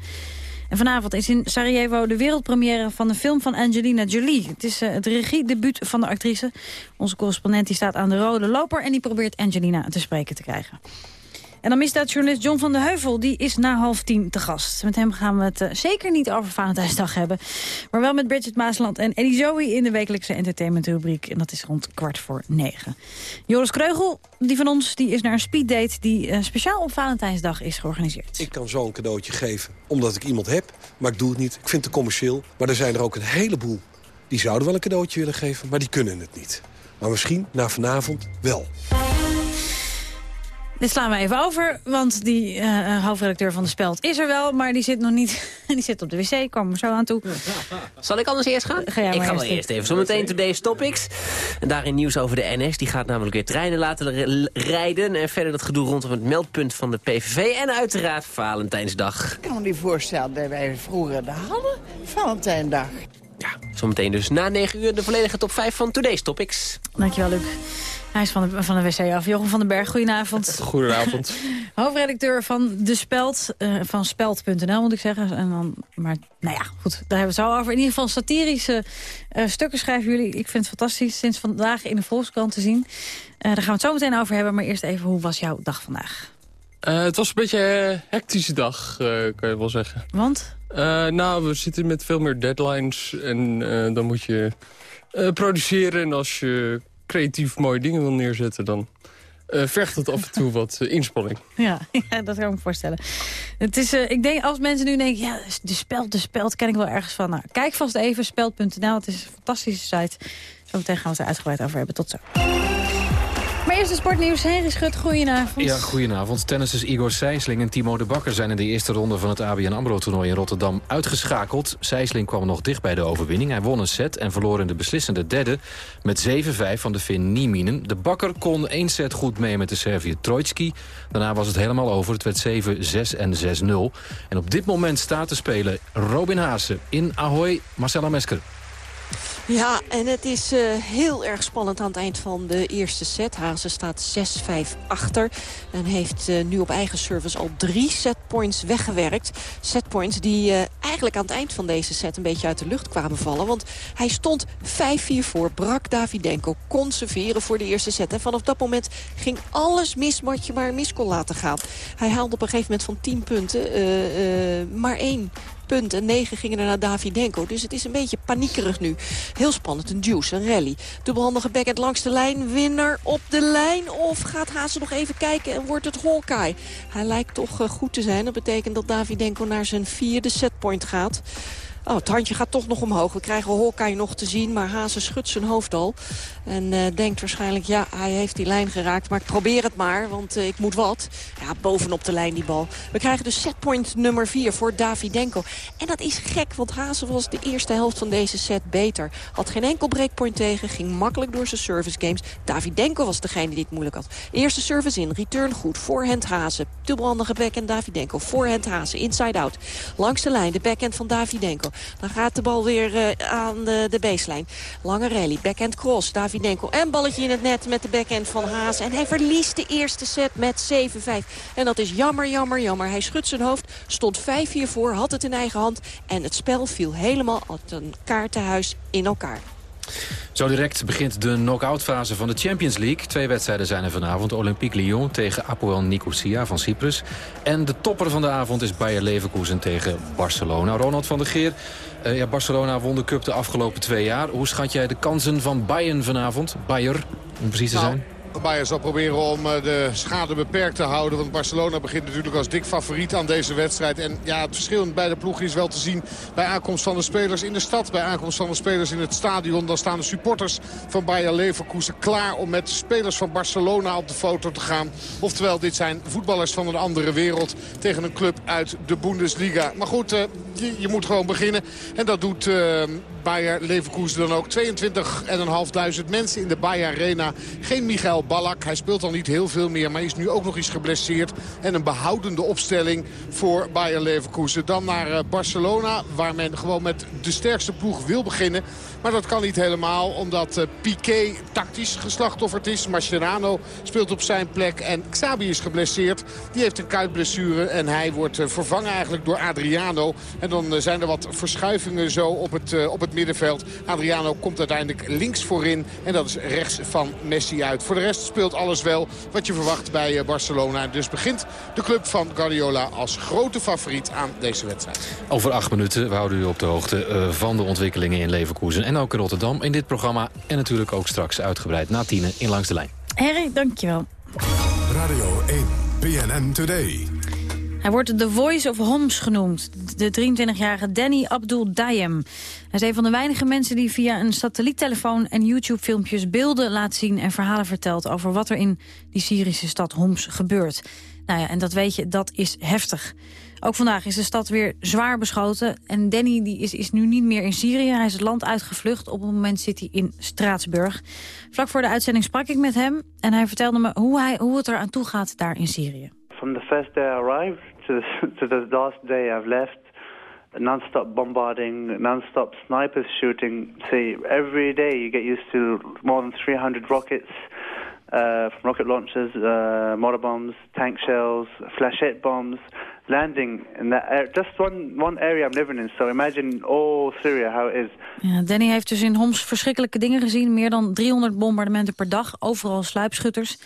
En vanavond is in Sarajevo de wereldpremière van de film van Angelina Jolie. Het is uh, het regiedebuut van de actrice. Onze correspondent die staat aan de rode loper... en die probeert Angelina te spreken te krijgen. En dan misdaadjournalist John van de Heuvel, die is na half tien te gast. Met hem gaan we het uh, zeker niet over Valentijnsdag hebben. Maar wel met Bridget Maasland en Eddie Zoe in de wekelijkse entertainmentrubriek. En dat is rond kwart voor negen. Joris Kreugel, die van ons, die is naar een speeddate die uh, speciaal op Valentijnsdag is georganiseerd. Ik kan zo een cadeautje geven, omdat ik iemand heb. Maar ik doe het niet. Ik vind het te commercieel. Maar er zijn er ook een heleboel die zouden wel een cadeautje willen geven, maar die kunnen het niet. Maar misschien na vanavond wel. Dit slaan we even over, want die uh, hoofdredacteur van de Speld is er wel... maar die zit nog niet, die zit op de wc, kwam er zo aan toe. Zal ik anders eerst gaan? Ga ik ga eerst wel eerst even. Zometeen Today's Topics. En daarin nieuws over de NS. Die gaat namelijk weer treinen laten rijden. En verder dat gedoe rondom het meldpunt van de PVV. En uiteraard Valentijnsdag. Ik kan me niet voorstellen dat wij vroeger dat hadden, Valentijndag. Ja, zometeen dus na 9 uur de volledige top 5 van Today's Topics. Dankjewel, Luc. Hij is van de, van de wc af. Jochem van den Berg, goedenavond. Goedenavond. Hoofdredacteur van De Speld, uh, van Speld.nl moet ik zeggen. En dan, maar nou ja, goed, daar hebben we het zo over. In ieder geval satirische uh, stukken schrijven jullie. Ik vind het fantastisch sinds vandaag in de Volkskrant te zien. Uh, daar gaan we het zo meteen over hebben. Maar eerst even, hoe was jouw dag vandaag? het was een beetje een hectische dag, kan je wel zeggen. Want? Nou, we zitten met veel meer deadlines. En dan moet je produceren. En als je creatief mooie dingen wil neerzetten... dan vergt het af en toe wat inspanning. Ja, dat kan ik me voorstellen. Het is, ik denk, als mensen nu denken... ja, de speld, de speld, ken ik wel ergens van. Nou, kijk vast even, speld.nl. Het is een fantastische site. Zometeen gaan we het er uitgebreid over hebben. Tot zo. Maar eerst de sportnieuws. Henry Schut, goedenavond. Ja, goedenavond. Tennissers Igor Sijsling en Timo de Bakker... zijn in de eerste ronde van het ABN AMRO-toernooi in Rotterdam uitgeschakeld. Sijsling kwam nog dicht bij de overwinning. Hij won een set en verloor in de beslissende derde... met 7-5 van de Finn Nieminen. De Bakker kon één set goed mee met de Serviër Trojtski. Daarna was het helemaal over. Het werd 7-6 en 6-0. En op dit moment staat te spelen Robin Haase in Ahoy. Marcella Mesker. Ja, en het is uh, heel erg spannend aan het eind van de eerste set. Hazen staat 6-5 achter en heeft uh, nu op eigen service al drie setpoints weggewerkt. Setpoints die uh, eigenlijk aan het eind van deze set een beetje uit de lucht kwamen vallen. Want hij stond 5-4 voor, brak Davidenko, kon serveren voor de eerste set. En vanaf dat moment ging alles mis wat je maar mis kon laten gaan. Hij haalde op een gegeven moment van 10 punten maar één En 9 gingen er naar Davidenko. Dus het is een beetje paniekerig nu. Heel spannend. Een juice, een rally. Dubbelhandige backhand langs de lijn. Winnaar op de lijn. Of gaat Hazen nog even kijken en wordt het Hawkeye? Hij lijkt toch uh, goed te zijn. Dat betekent dat Davidenko naar zijn vierde setpoint gaat. Oh, het handje gaat toch nog omhoog. We krijgen Hawkeye nog te zien, maar Hazen schudt zijn hoofd al. En uh, denkt waarschijnlijk, ja, hij heeft die lijn geraakt. Maar ik probeer het maar, want uh, ik moet wat. Ja, bovenop de lijn die bal. We krijgen dus setpoint nummer 4 voor Davidenko. En dat is gek, want Hazen was de eerste helft van deze set beter. Had geen enkel breakpoint tegen, ging makkelijk door zijn service games. Davidenko was degene die het moeilijk had. Eerste service in, return goed, voorhand Hazen. Dubbelhandige backhand Davidenko, voorhand Hazen, inside out. Langs de lijn, de backhand van Davidenko. Dan gaat de bal weer uh, aan de, de baseline. Lange rally, backhand cross, Davidenko. En balletje in het net met de backhand van Haas. En hij verliest de eerste set met 7-5. En dat is jammer, jammer, jammer. Hij schudt zijn hoofd, stond 5-4 voor, had het in eigen hand. En het spel viel helemaal uit een kaartenhuis in elkaar. Zo direct begint de knock-out fase van de Champions League. Twee wedstrijden zijn er vanavond. Olympique Lyon tegen Apoel Nicosia van Cyprus. En de topper van de avond is Bayer Leverkusen tegen Barcelona. Ronald van der Geer, uh, ja, Barcelona won de cup de afgelopen twee jaar. Hoe schat jij de kansen van Bayern vanavond? Bayer, om precies te nou, zijn. Bayern zal proberen om eh, de schade beperkt te houden. Want Barcelona begint natuurlijk als dik favoriet aan deze wedstrijd. En ja, het verschil bij de ploeg is wel te zien bij aankomst van de spelers in de stad. Bij aankomst van de spelers in het stadion. Dan staan de supporters van Bayer Leverkusen klaar om met spelers van Barcelona op de foto te gaan. Oftewel, dit zijn voetballers van een andere wereld tegen een club uit de Bundesliga. Maar goed, uh, je, moet gewoon beginnen. En dat doet uh, Bayer Leverkusen dan ook. 22.500 mensen in de Bayer Arena. Geen Michael Ballack. Hij speelt al niet heel veel meer, maar is nu ook nog eens geblesseerd. En een behoudende opstelling voor Bayer Leverkusen. Dan naar uh, Barcelona, waar men gewoon met de sterkste ploeg wil beginnen. Maar dat kan niet helemaal, omdat uh, Piqué tactisch geslachtofferd is. Mascherano speelt op zijn plek en Xabi is geblesseerd. Die heeft een kuitblessure en hij wordt uh, vervangen eigenlijk door Adriano. En dan zijn er wat verschuivingen zo op het, op het middenveld. Adriano komt uiteindelijk links voorin en dat is rechts van Messi uit. Voor de rest speelt alles wel wat je verwacht bij Barcelona. Dus begint de club van Guardiola als grote favoriet aan deze wedstrijd. Over acht minuten, we houden u op de hoogte van de ontwikkelingen in Leverkusen. En ook in Rotterdam in dit programma. En natuurlijk ook straks uitgebreid na tienen in Langs de Lijn. Harry, dankjewel. Radio 1, PNN Today. Hij wordt The Voice of Homs genoemd. De 23-jarige Danny Abdul Dayem. Hij is een van de weinige mensen die via een satelliettelefoon en YouTube-filmpjes beelden laat zien en verhalen vertelt over wat er in die Syrische stad Homs gebeurt. Nou ja, en dat weet je, dat is heftig. Ook vandaag is de stad weer zwaar beschoten. En Danny die is, is nu niet meer in Syrië. Hij is het land uitgevlucht. Op het moment zit hij in Straatsburg. Vlak voor de uitzending sprak ik met hem. En hij vertelde me hoe, hij, hoe het er aan toe gaat daar in Syrië. From the first day I arrived to to the last day I've left... non-stop bombarding, non-stop snipers shooting. See, every day you get used to more than 300 rockets... Uh, from rocket launchers, uh, mortar bombs, tank shells, flashette bombs, landing in that area. Just one, one area I'm living in, so imagine all Syria, how it is. Ja, Danny heeft dus in Homs verschrikkelijke dingen gezien. Meer dan 300 bombardementen per dag, overal sluipschutters.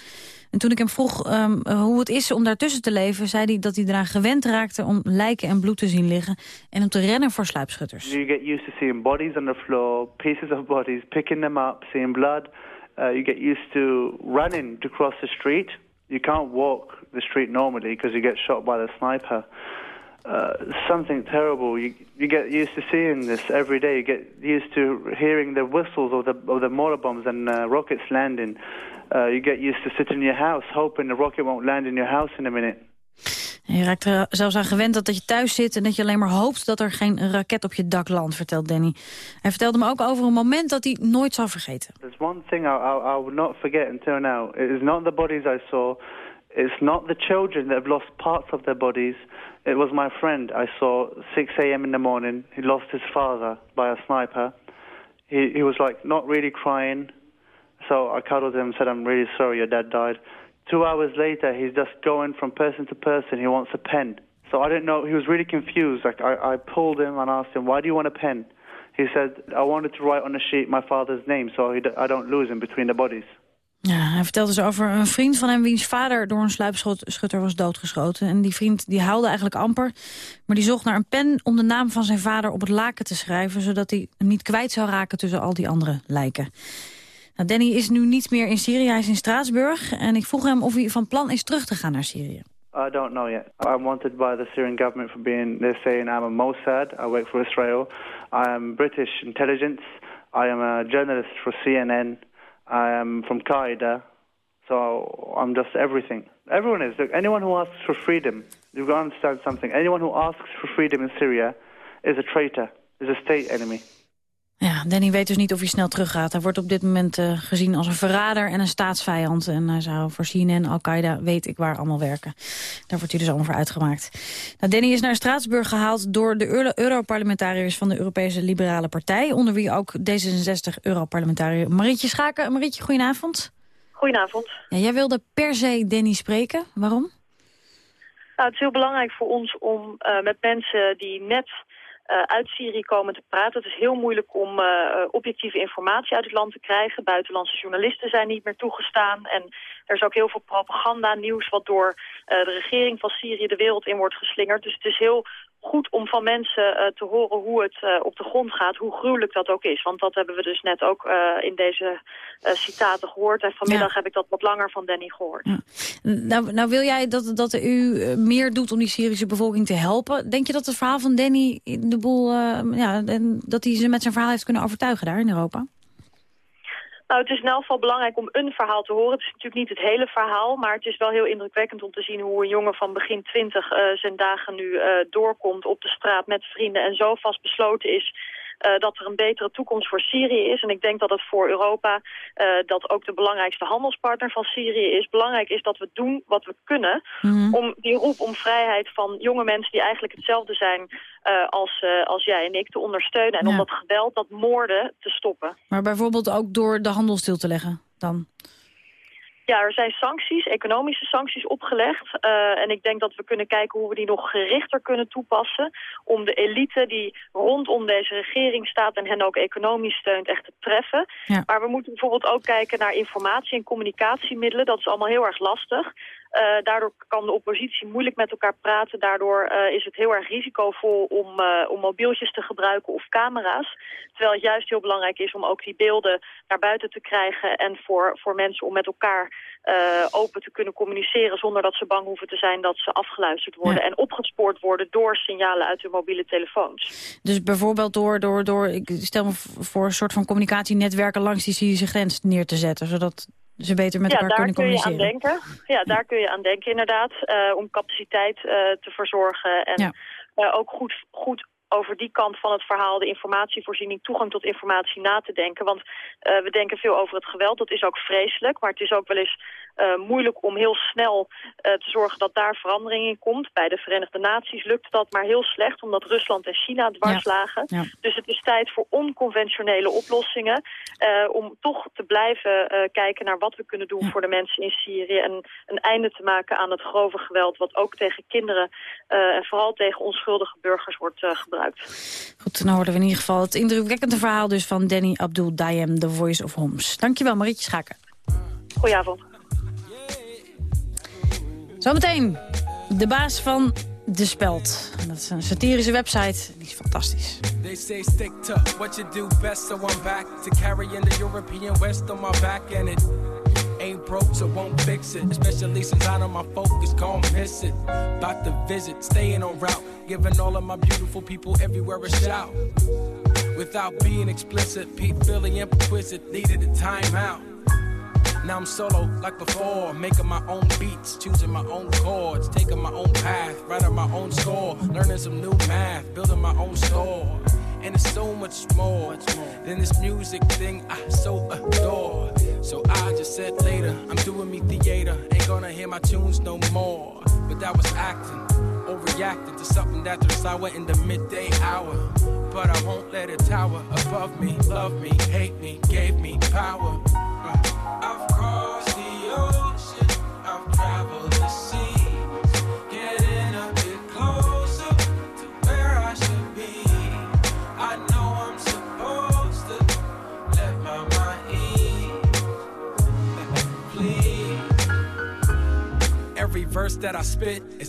En toen ik hem vroeg um, hoe het is om daartussen te leven... zei hij dat hij eraan gewend raakte om lijken en bloed te zien liggen... en om te rennen voor sluipschutters. You get used to seeing bodies on the floor, pieces of bodies, picking them up, seeing blood... Uh, you get used to running to cross the street. You can't walk the street normally because you get shot by the sniper. uh, something terrible. You you get used to seeing this every day. You get used to hearing the whistles of the of the mortar bombs and uh, rockets landing. Uh, you get used to sitting in your house hoping the rocket won't land in your house in a minute. Je raakt er zelfs aan gewend dat, dat je thuis zit... en dat je alleen maar hoopt dat er geen raket op je dak landt, vertelt Danny. Hij vertelde me ook over een moment dat hij nooit zal vergeten. There's one thing I, I, I will not forget until now. It is not the bodies I saw. It's not the children that have lost parts of their bodies. It was my friend I saw 6 a.m. in the morning. He lost his father by a sniper. He, he was like not really crying. So I cuddled him and said, I'm really sorry your dad died. Two hours later, he's just going from person to person. He wants a pen. So I didn't know. He was really confused. Like I, I pulled him and asked him, "Why do you want a pen?" He said, "I wanted to write on a sheet my father's name, so I don't lose him between the bodies." Ja, hij vertelde dus over een vriend van hem wiens vader door een sluipschutter was doodgeschoten. En die vriend die huilde eigenlijk amper, maar die zocht naar een pen om de naam van zijn vader op het laken te schrijven, zodat hij hem niet kwijt zou raken tussen al die andere lijken. Nou, Danny is nu niet meer in Syrië, hij is in Straatsburg. En ik vroeg hem of hij van plan is terug te gaan naar Syrië. I don't know yet. I'm wanted by the Syrian government for being, they're saying I'm a Mossad, I work for Israel. I am British intelligence. I am a journalist for CNN. I am from Qaeda. So I'm just everything. Everyone is. Look, anyone who asks for freedom, you've got to understand something. Anyone who asks for freedom in Syria is a traitor, is a state enemy. Ja, Danny weet dus niet of hij snel teruggaat. Hij wordt op dit moment uh, gezien als een verrader en een staatsvijand. En hij zou voor CNN, Al-Qaeda, weet ik waar allemaal werken. Daar wordt hij dus allemaal voor uitgemaakt. Nou, Danny is naar Straatsburg gehaald door de Europarlementariërs van de Europese Liberale Partij. Onder wie ook D66-Europarlementariër Marietje Schaken. Marietje, goedenavond. Goedenavond. Ja, jij wilde per se Danny spreken. Waarom? Nou, het is heel belangrijk voor ons om uh, met mensen die net uh, uit Syrië komen te praten. Het is heel moeilijk om uh, objectieve informatie uit het land te krijgen. Buitenlandse journalisten zijn niet meer toegestaan. En er is ook heel veel propaganda, nieuws wat door uh, de regering van Syrië de wereld in wordt geslingerd. Dus het is heel goed om van mensen uh, te horen hoe het uh, op de grond gaat, hoe gruwelijk dat ook is. Want dat hebben we dus net ook uh, in deze citaten gehoord. En vanmiddag ja. heb ik dat wat langer van Danny gehoord. Ja. Nou, nou wil jij dat, dat de EU meer doet om die Syrische bevolking te helpen. Denk je dat het verhaal van Danny de boel, ja, dat hij ze met zijn verhaal heeft kunnen overtuigen daar in Europa? Nou, het is in elk geval belangrijk om een verhaal te horen. Het is natuurlijk niet het hele verhaal, maar het is wel heel indrukwekkend om te zien hoe een jongen van begin twintig uh, zijn dagen nu uh, doorkomt op de straat met vrienden en zo vastbesloten is uh, dat er een betere toekomst voor Syrië is. En ik denk dat het voor Europa, uh, dat ook de belangrijkste handelspartner van Syrië is, belangrijk is dat we doen wat we kunnen mm -hmm. om die roep om vrijheid van jonge mensen die eigenlijk hetzelfde zijn uh, als, als jij en ik te ondersteunen. En ja. om dat geweld, dat moorden te stoppen. Maar bijvoorbeeld ook door de handel stil te leggen dan? Ja, er zijn sancties, economische sancties opgelegd. Uh, en ik denk dat we kunnen kijken hoe we die nog gerichter kunnen toepassen... om de elite die rondom deze regering staat en hen ook economisch steunt echt te treffen. Ja. Maar we moeten bijvoorbeeld ook kijken naar informatie- en communicatiemiddelen. Dat is allemaal heel erg lastig. Uh, daardoor kan de oppositie moeilijk met elkaar praten. Daardoor uh, is het heel erg risicovol om, uh, om mobieltjes te gebruiken of camera's. Terwijl het juist heel belangrijk is om ook die beelden naar buiten te krijgen... en voor, voor mensen om met elkaar open te kunnen communiceren... zonder dat ze bang hoeven te zijn dat ze afgeluisterd worden... Ja. en opgespoord worden door signalen uit hun mobiele telefoons. Dus bijvoorbeeld door, door, door ik stel me voor een soort van communicatienetwerken... langs die Syrische grens neer te zetten, zodat ze beter met ja, elkaar kunnen communiceren. Ja, daar kun je aan denken. Ja, daar kun je aan denken inderdaad. Uh, om capaciteit uh, te verzorgen. En ja. uh, ook goed, goed over die kant van het verhaal, de informatievoorziening, toegang tot informatie na te denken. Want uh, we denken veel over het geweld, dat is ook vreselijk. Maar het is ook wel eens uh, moeilijk om heel snel uh, te zorgen dat daar verandering in komt. Bij de Verenigde Naties lukt dat maar heel slecht, omdat Rusland en China dwars ja. lagen. Ja. Dus het is tijd voor onconventionele oplossingen. om toch te blijven kijken naar wat we kunnen doen ja. voor de mensen in Syrië. En een einde te maken aan het grove geweld, wat ook tegen kinderen en vooral tegen onschuldige burgers wordt gebruikt. Goed, dan hoorden we in ieder geval het indrukwekkende verhaal dus van Danny Abdul Dayem, The Voice of Homs. Dankjewel, Marietje Schaken. Goedenavond. Zometeen de baas van De Speld. Dat is een satirische website, die is fantastisch. They say stick to what you do best, so I'm back to carrying the European West on my back and it ain't broke, so won't fix it. Especially since I know my focus, gon' miss it. About to visit, staying on route. Giving all of my beautiful people everywhere a shout. Without being explicit, Pete Philly implicit needed a timeout. Now I'm solo like before, making my own beats, choosing my own chords, taking my own path, writing my own score, learning some new math, building my own store. And it's so much more than this music thing I so adore. So I just said later, I'm doing me theater, ain't gonna hear my tunes no more. But that was acting, overreacting to something that turned sour in the midday hour. But I won't let it tower above me, love me, hate me, gave me power. Uh, I've crossed the ocean, I've traveled the seas, getting a bit closer to where I should be. I know I'm supposed to let my mind ease. Please. Every verse that I spit is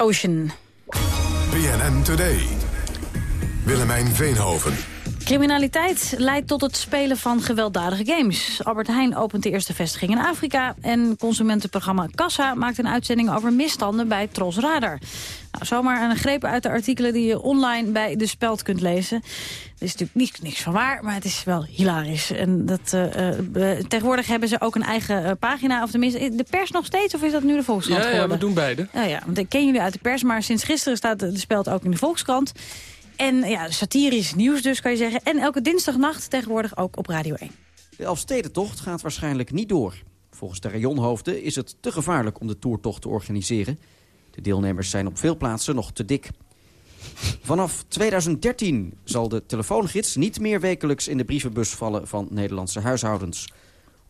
Ocean. BNN Today. Willemijn Veenhoven. Criminaliteit leidt tot het spelen van gewelddadige games. Albert Heijn opent de eerste vestiging in Afrika... en consumentenprogramma Kassa maakt een uitzending over misstanden bij Tros Radar. Nou, zomaar een greep uit de artikelen die je online bij De Speld kunt lezen. Er is natuurlijk niks, niks van waar, maar het is wel hilarisch. En dat, eh, eh, tegenwoordig hebben ze ook een eigen eh, pagina, of tenminste de pers nog steeds, of is dat nu de Volkskrant Ja, ja, geworden? we doen beide. Nou ja, want ik ken jullie uit de pers, maar sinds gisteren staat de Speld ook in de Volkskrant. En ja, satirisch nieuws dus, kan je zeggen. En elke dinsdagnacht tegenwoordig ook op Radio 1. De Elfstedentocht gaat waarschijnlijk niet door. Volgens de rayonhoofden is het te gevaarlijk om de toertocht te organiseren. De deelnemers zijn op veel plaatsen nog te dik. Vanaf 2013 zal de telefoongids niet meer wekelijks in de brievenbus vallen van Nederlandse huishoudens.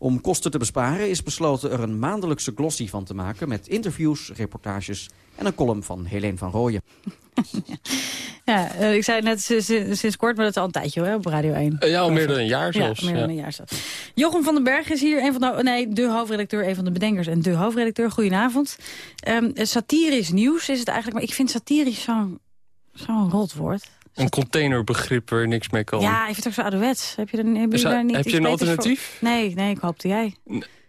Om kosten te besparen is besloten er een maandelijkse glossy van te maken... met interviews, reportages en een column van Helene van Rooyen. Ja, eh, ik zei net sinds, sinds kort, maar dat is al een tijdje hoor, op Radio 1. Eh, ja, al meer dan een jaar zelfs. Ja, meer dan ja. een jaar zelfs. Jochem van den Berg is hier, een van de, nee, de hoofdredacteur, een van de bedenkers en de hoofdredacteur. Goedenavond. Ehm, satirisch nieuws is het eigenlijk, maar ik vind satirisch zo'n zo'n rot woord. Een containerbegrip waar niks mee kan. Ja, ik vind het ook zo ouderwets. Heb je, er, heb je, daar niet heb je een voor? alternatief? Nee, nee, ik hoopte jij.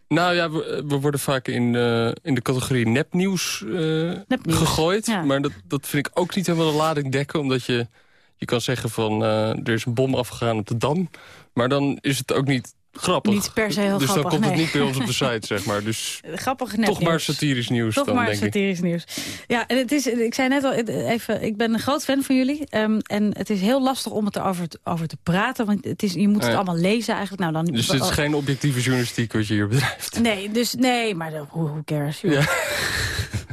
Nou ja, we, we worden vaak in, eh, in de categorie nepnieuws, eh, gegooid. Maar dat, dat vind ik ook niet helemaal de lading dekken. Omdat je, je kan zeggen van eh, er is een bom afgegaan op de Dam. Maar dan is het ook niet grappig. Niet per se heel dus grappig, dan komt nee. het niet bij ons op de site, zeg maar. Dus Grappig toch nepnieuws. maar satirisch nieuws Toch dan, maar denk ik. satirisch nieuws. Ja, en het is, ik zei net al, even, ik ben een groot fan van jullie. Ehm, en het is heel lastig om het erover te, over te praten. Want het is, je moet het Ja. allemaal lezen eigenlijk. Nou, dan, Dus het is geen objectieve journalistiek wat je hier bedrijft. Nee, dus nee, maar de- who, who cares? Ja.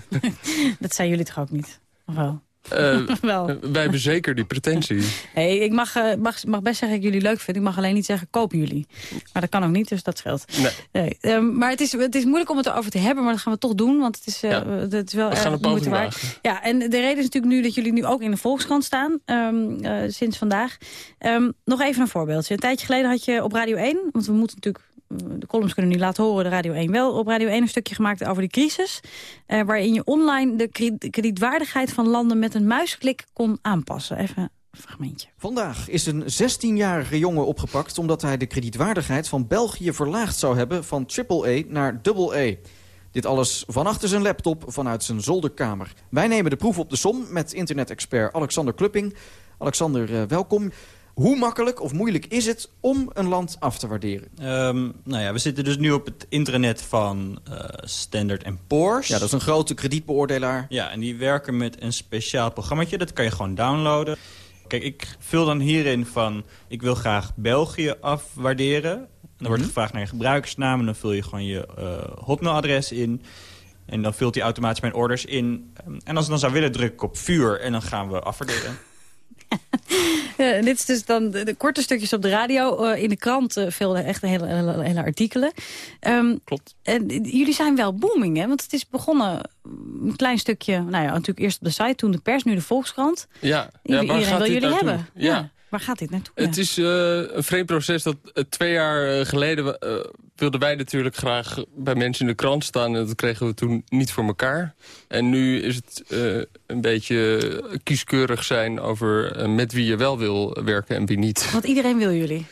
dat zijn jullie toch ook niet? Of wel? Wel. wij hebben zeker die pretentie. Hey, ik mag, mag, mag best zeggen dat ik jullie leuk vind. Ik mag alleen niet zeggen kopen jullie. Maar dat kan ook niet, dus dat scheelt. Nee. nee. Ehm, maar het is, het is moeilijk om het erover te hebben, maar dat gaan we toch doen. Want het is, ja. het is wel erg moeite waard. Ja, en de reden is natuurlijk nu dat jullie nu ook in de Volkskrant staan. Um, sinds vandaag. Um, nog even een voorbeeldje. Een tijdje geleden had je op Radio 1, want we moeten natuurlijk de columns kunnen nu laten horen, de Radio 1 wel. Op Radio 1 een stukje gemaakt over de crisis. Eh, waarin je online de kredietwaardigheid van landen met een muisklik kon aanpassen. Even fragmentje. Vandaag is een 16-jarige jongen opgepakt... omdat hij de kredietwaardigheid van België verlaagd zou hebben... van AAA naar AA. Dit alles van achter zijn laptop vanuit zijn zolderkamer. Wij nemen de proef op de som met internet-expert Alexander Klupping. Alexander, uh, welkom. Hoe makkelijk of moeilijk is het om een land af te waarderen? Um, nou ja, we zitten dus nu op het intranet van uh, Standard Poor's. Ja, dat is een grote kredietbeoordelaar. Ja, en die werken met een speciaal programmaatje. Dat kan je gewoon downloaden. Kijk, ik vul dan hierin van... ik wil graag België afwaarderen. En dan wordt mhm. gevraagd naar je gebruikersnaam... en dan vul je gewoon je uh, hotmailadres in... En dan vult hij automatisch mijn orders in. En als ik dan zou willen, druk ik op vuur en dan gaan we afwaarderen. Ja, dit is dus dan de, korte stukjes op de radio. Uh, in de krant uh, veel echt hele, hele, hele artikelen. Um, Klopt. En jullie zijn wel booming, hè? Want het is begonnen een klein stukje... Nou ja, natuurlijk eerst op de site, toen de pers, nu de Volkskrant. Ja, ja iedereen wil jullie naartoe? hebben. Ja. Waar gaat dit naartoe? Het is een vreemd proces dat twee jaar geleden wilden wij natuurlijk graag bij mensen in de krant staan. En dat kregen we toen niet voor elkaar. En nu is het een beetje kieskeurig zijn over uh, met wie je wel wil werken en wie niet. Want iedereen wil jullie?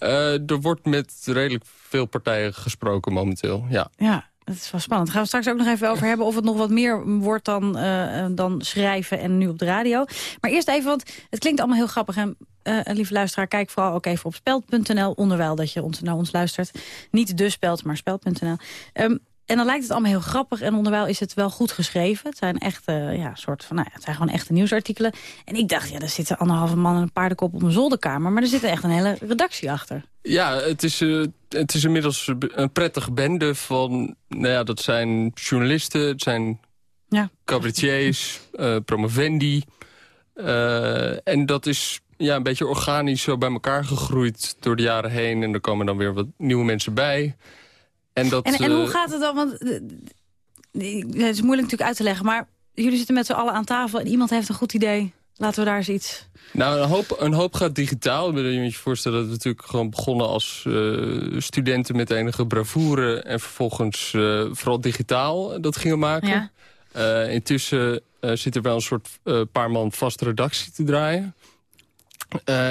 Uh, er wordt met redelijk veel partijen gesproken momenteel, ja. Ja, dat is wel spannend. Daar gaan we straks ook nog even over hebben... of het nog wat meer wordt dan, uh, dan schrijven en nu op de radio. Maar eerst even, want het klinkt allemaal heel grappig. En uh, lieve luisteraar, kijk vooral ook even op speld.nl... onderwijl dat je ons, naar ons luistert. Niet de speld, maar speld.nl. Um, en dan lijkt het allemaal heel grappig en onderwijl is het wel goed geschreven. Het zijn echte, ja, soort van, nou ja, het zijn gewoon echte nieuwsartikelen. En ik dacht, ja, er zitten anderhalve man en een paardenkop op een zolderkamer. Maar er zit echt een hele redactie achter. Ja, het is, uh, het is inmiddels een prettige bende van... Nou ja, dat zijn journalisten, het zijn ja. cabaretiers, uh, promovendi. Uh, en dat is ja, een beetje organisch zo bij elkaar gegroeid door de jaren heen. En er komen dan weer wat nieuwe mensen bij. En, dat, en, en hoe gaat het dan? Want het is moeilijk natuurlijk uit te leggen. Maar jullie zitten met z'n allen aan tafel en iemand heeft een goed idee. Laten we daar eens iets... Nou, een hoop, een hoop gaat digitaal. Je moet je voorstellen dat we natuurlijk gewoon begonnen als uh, studenten met enige bravoure. En vervolgens uh, vooral digitaal dat gingen maken. Ja. Uh, intussen zit er wel een soort paar man vaste redactie te draaien.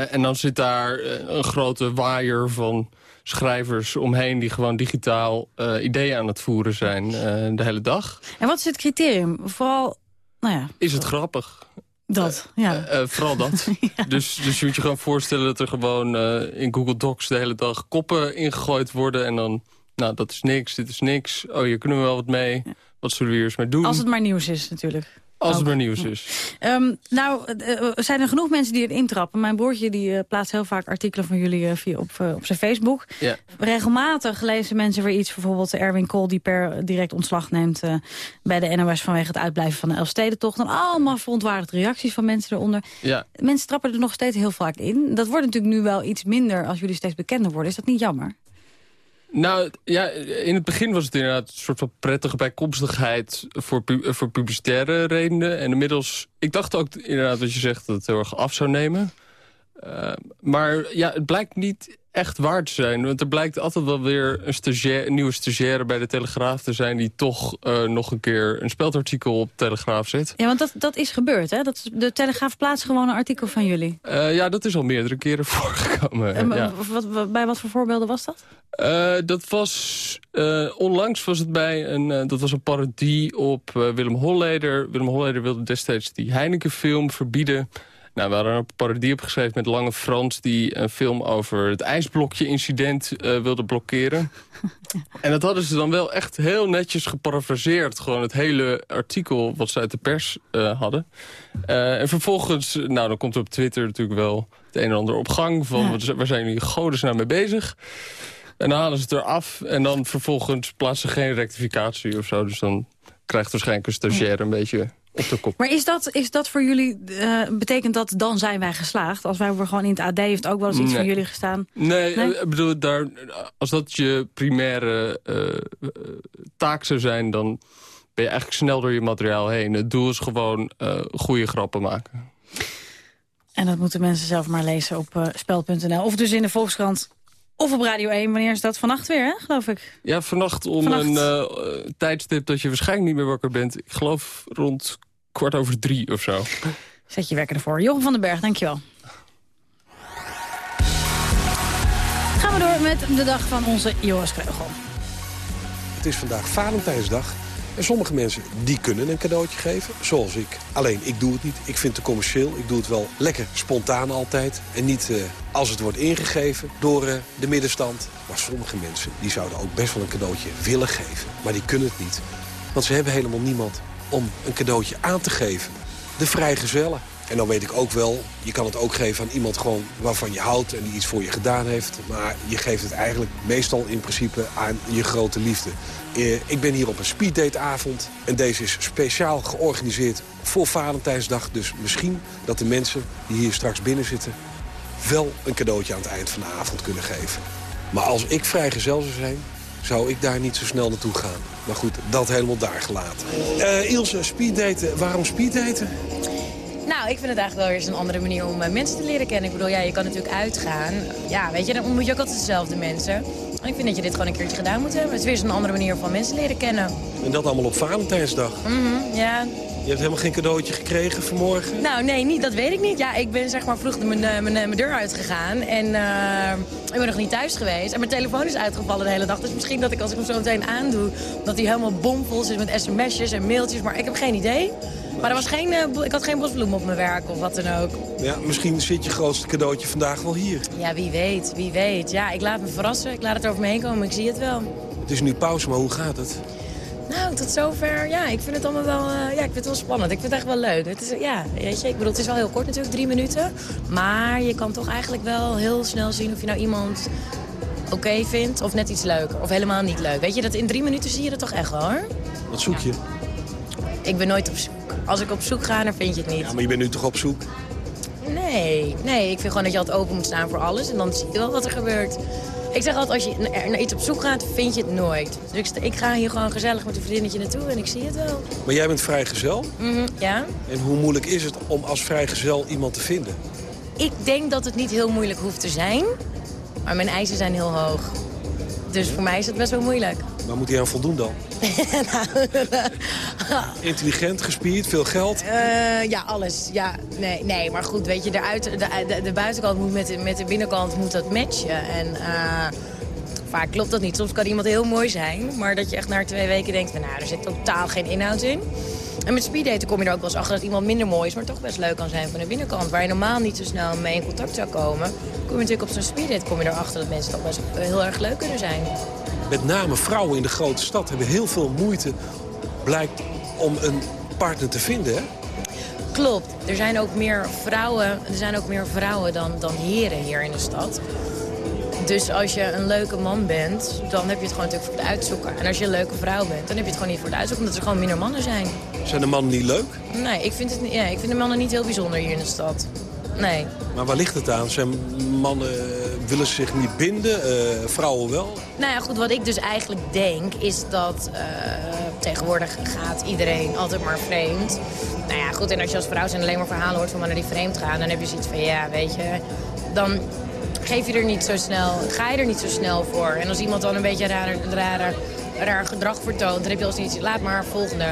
en dan zit daar een grote waaier van schrijvers omheen... die gewoon digitaal uh, ideeën aan het voeren zijn uh, de hele dag. En wat is het criterium? Vooral, nou ja... Is het grappig? Dat, ja. Uh, vooral dat. ja. dus, dus je moet je gewoon voorstellen dat er gewoon in Google Docs... de hele dag koppen ingegooid worden en dan... Nou, dat is niks, dit is niks. Oh, hier kunnen we wel wat mee. Ja. Wat zullen we hier eens mee doen? Als het maar nieuws is, natuurlijk. Als het maar nieuws is. Um, nou, uh, zijn er genoeg mensen die het intrappen. Mijn broertje die, uh, plaatst heel vaak artikelen van jullie uh, via op, op zijn Facebook. Ja. Regelmatig lezen mensen weer iets. Bijvoorbeeld Erwin Kool die per direct ontslag neemt bij de NOS... vanwege het uitblijven van de Elfstedentocht. Dan allemaal verontwaardigde reacties van mensen eronder. Ja. Mensen trappen er nog steeds heel vaak in. Dat wordt natuurlijk nu wel iets minder als jullie steeds bekender worden. Is dat niet jammer? Nou, ja, in het begin was het inderdaad een soort van prettige bijkomstigheid voor, voor publicitaire redenen. En inmiddels, ik dacht ook inderdaad wat je zegt, dat het heel erg af zou nemen. Uh, maar ja, het blijkt niet echt waar te zijn. Want er blijkt altijd wel weer een, stagiair, een nieuwe stagiaire bij de Telegraaf te zijn... die toch uh, nog een keer een speldartikel op Telegraaf zet. Ja, want dat, dat is gebeurd, hè? Dat, de Telegraaf plaatst gewoon een artikel van jullie. Uh, ja, dat is al meerdere keren voorgekomen. En, ja. wat, bij wat voor voorbeelden was dat? Uh, dat was... onlangs was het bij een... dat was een parodie op Willem Holleder. Willem Holleder wilde destijds die Heineken-film verbieden... Nou, we hadden een parodie opgeschreven met Lange Frans... die een film over het ijsblokje-incident uh, wilde blokkeren. en dat hadden ze dan wel echt heel netjes geparafraseerd. Gewoon het hele artikel wat ze uit de pers uh, hadden. Uh, en vervolgens, nou, dan komt er op Twitter natuurlijk wel het een en ander op gang... van ja. waar zijn jullie godes nou mee bezig? En dan halen ze het eraf en dan vervolgens plaatsen ze geen rectificatie of zo. Dus dan krijgt waarschijnlijk een stagiair een beetje op de kop. Maar is dat, is dat voor jullie, uh, betekent dat dan zijn wij geslaagd? Als wij gewoon in het AD heeft ook wel eens iets van jullie gestaan. Nee, nee? ik bedoel, daar, als dat je primaire uh, taak zou zijn... dan ben je eigenlijk snel door je materiaal heen. Het doel is gewoon uh, goede grappen maken. En dat moeten mensen zelf maar lezen op spel.nl. Of dus in de Volkskrant of op Radio 1. Wanneer is dat? Vannacht weer, hè, geloof ik? Ja, vannacht om vannacht. een uh, tijdstip dat je waarschijnlijk niet meer wakker bent. Ik geloof rond kwart over drie of zo. Zet je wekker ervoor. Jochem van den Berg, dankjewel. Gaan we door met de dag van onze Joris Kreugel. Het is vandaag Valentijnsdag. En sommige mensen die kunnen een cadeautje geven, zoals ik. Alleen, ik doe het niet. Ik vind het commercieel. Ik doe het wel lekker spontaan altijd. En niet uh, als het wordt ingegeven door uh, de middenstand. Maar sommige mensen die zouden ook best wel een cadeautje willen geven. Maar die kunnen het niet. Want ze hebben helemaal niemand om een cadeautje aan te geven. De vrijgezellen. En dan weet ik ook wel, je kan het ook geven aan iemand gewoon waarvan je houdt... en die iets voor je gedaan heeft. Maar je geeft het eigenlijk meestal in principe aan je grote liefde. Eh, ik ben hier op een speeddateavond en deze is speciaal georganiseerd voor Valentijnsdag. Dus misschien dat de mensen die hier straks binnen zitten... wel een cadeautje aan het eind van de avond kunnen geven. Maar als ik vrijgezel zou zijn, zou ik daar niet zo snel naartoe gaan. Maar goed, dat helemaal daar gelaten. Uh, Ilse, speeddaten. Waarom speeddaten? Nou, ik vind het eigenlijk wel eens een andere manier om uh, mensen te leren kennen. Ik bedoel, ja, je kan natuurlijk uitgaan. Ja, weet je, dan ontmoet je ook altijd dezelfde mensen. En ik vind dat je dit gewoon een keertje gedaan moet hebben. Het is weer eens een andere manier van mensen leren kennen. En dat allemaal op Valentijnsdag? Mhm, ja. Je hebt helemaal geen cadeautje gekregen vanmorgen? Nou, nee, niet, dat weet ik niet. Ja, ik ben zeg maar vroeg mijn, mijn, mijn deur uitgegaan. En uh, ik ben nog niet thuis geweest. En mijn telefoon is uitgevallen de hele dag. Dus misschien dat ik als ik hem zo meteen aandoe... dat hij helemaal bomvol zit met sms'jes en mailtjes. Maar ik heb geen idee. Maar er was geen, uh, ik had geen bosbloem op mijn werk of wat dan ook. Ja, misschien zit je grootste cadeautje vandaag wel hier. Ja, wie weet, wie weet. Ja, ik laat me verrassen. Ik laat het over me heen komen. Ik zie het wel. Het is nu pauze, maar hoe gaat het? Nou, tot zover, ja, ik vind het allemaal wel, uh, ja, ik vind het wel spannend. Ik vind het echt wel leuk. Het is, ja, weet je, ik bedoel, het is wel heel kort natuurlijk, drie minuten. Maar je kan toch eigenlijk wel heel snel zien of je nou iemand oké okay vindt of net iets leuker. Of helemaal niet leuk. Weet je, dat in drie minuten zie je dat toch echt wel, hoor. Wat zoek je? Ik ben nooit op zoek. Als ik op zoek ga, dan vind je het niet. Ja, maar je bent nu toch op zoek? Nee, nee. Ik vind gewoon dat je altijd open moet staan voor alles. En dan zie je wel wat er gebeurt. Ik zeg altijd, als je naar iets op zoek gaat, vind je het nooit. Dus ik, ik ga hier gewoon gezellig met een vriendinnetje naartoe en ik zie het wel. Maar jij bent vrijgezel? Mm ja. En hoe moeilijk is het om als vrijgezel iemand te vinden? Ik denk dat het niet heel moeilijk hoeft te zijn. Maar mijn eisen zijn heel hoog. Dus voor mij is het best wel moeilijk. Waar moet hij aan voldoen dan? Intelligent, gespierd, veel geld? Uh, ja, alles. Ja, nee, nee, maar goed, weet je, de, uit, de, de, de buitenkant moet met de, met de binnenkant moet dat matchen. En uh, vaak klopt dat niet. Soms kan iemand heel mooi zijn, maar dat je echt na twee weken denkt... Van, nou, er zit totaal geen inhoud in. En met speeddaten kom je er ook wel eens achter dat iemand minder mooi is... maar toch best leuk kan zijn van de binnenkant. Waar je normaal niet zo snel mee in contact zou komen... kom je natuurlijk op zo'n speeddate kom je erachter dat mensen toch best heel erg leuk kunnen zijn met name vrouwen in de grote stad hebben heel veel moeite... blijkt om een partner te vinden, hè? Klopt. Er zijn ook meer vrouwen, er zijn ook meer vrouwen dan, dan heren hier in de stad. Dus als je een leuke man bent, dan heb je het gewoon natuurlijk voor de uitzoeken. En als je een leuke vrouw bent, dan heb je het gewoon niet voor de uitzoeken... omdat er gewoon minder mannen zijn. Zijn de mannen niet leuk? Nee, ik vind, het, ja, ik vind de mannen niet heel bijzonder hier in de stad. Nee. Maar waar ligt het aan? Zijn mannen willen zich niet binden, uh, vrouwen wel? Nou ja, goed, wat ik dus eigenlijk denk is dat uh, tegenwoordig gaat iedereen altijd maar vreemd. Nou ja, goed, en als je als vrouw zijn alleen maar verhalen hoort van mannen die vreemd gaan... dan heb je zoiets van, ja, weet je, dan geef je er niet zo snel, ga je er niet zo snel voor. En als iemand dan een beetje raar, raar, raar gedrag vertoont, dan heb je als iets, laat maar, volgende.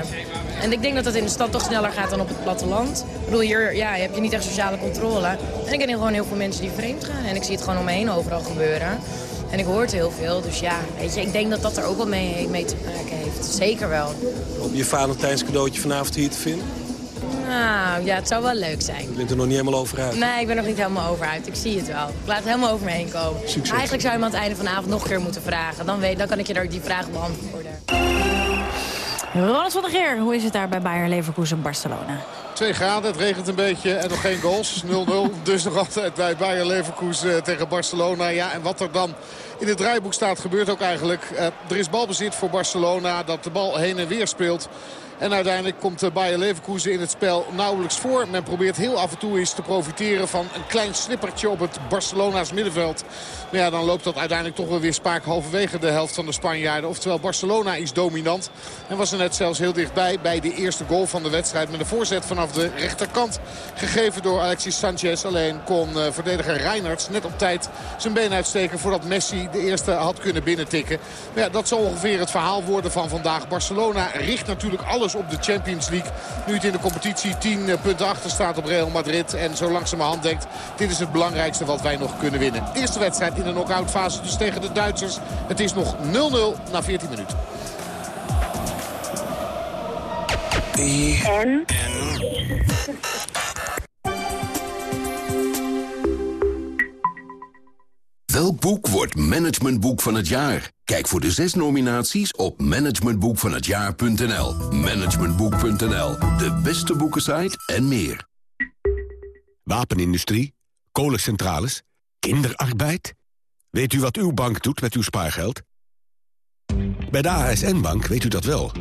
En ik denk dat dat in de stad toch sneller gaat dan op het platteland. Ik bedoel, hier ja, heb je niet echt sociale controle. En ik ken gewoon heel veel mensen die vreemd gaan. En ik zie het gewoon om me heen overal gebeuren. En ik hoor het heel veel. Dus ja, weet je, ik denk dat dat er ook wel mee, mee te maken heeft. Zeker wel. Om je Valentijns cadeautje vanavond hier te vinden? Nou, ja, het zou wel leuk zijn. Je bent er nog niet helemaal over uit? Nee, ik ben nog niet helemaal over uit. Ik zie het wel. Ik laat het helemaal over me heen komen. Succes. Eigenlijk zou je me aan het einde van de avond nog een keer moeten vragen. Dan, weet, dan kan ik je daar die vraag beantwoorden. Ronald van der Geer, hoe is het daar bij Bayer Leverkusen Barcelona? 2 graden, het regent een beetje en nog geen goals. 0-0, dus nog altijd bij Bayer Leverkusen eh, tegen Barcelona. Ja, en wat er dan in het draaiboek staat gebeurt ook eigenlijk. Uh, er is balbezit voor Barcelona dat de bal heen en weer speelt. En uiteindelijk komt Bayer Leverkusen in het spel nauwelijks voor. Men probeert heel af en toe eens te profiteren van een klein snippertje op het Barcelona's middenveld. Maar ja, dan loopt dat uiteindelijk toch wel weer spaak halverwege de helft van de Spanjaarden. Oftewel Barcelona is dominant. En was er net zelfs heel dichtbij bij de eerste goal van de wedstrijd. Met een voorzet vanaf de rechterkant. Gegeven door Alexis Sanchez. Alleen kon uh, verdediger Reinhardt net op tijd zijn been uitsteken. Voordat Messi de eerste had kunnen binnentikken. Maar ja, dat zal ongeveer het verhaal worden van vandaag. Barcelona richt natuurlijk alles op de Champions League. Nu het in de competitie 10 eh, punten achter staat op Real Madrid. En zo langzamerhand denkt, dit is het belangrijkste wat wij nog kunnen winnen. Eerste wedstrijd in de knock-out fase dus tegen de Duitsers. Het is nog 0-0 na 14 minuten. En? Welk boek wordt managementboek van het jaar? Kijk voor de zes nominaties op managementboekvanhetjaar.nl. Managementboek.nl, de beste boekensite en meer. Wapenindustrie, kolencentrales, kinderarbeid. Weet u wat uw bank doet met uw spaargeld? Bij de ASN-bank weet u dat wel.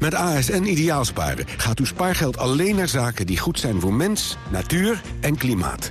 Met ASN Ideaalsparen gaat uw spaargeld alleen naar zaken die goed zijn voor mens, natuur en klimaat.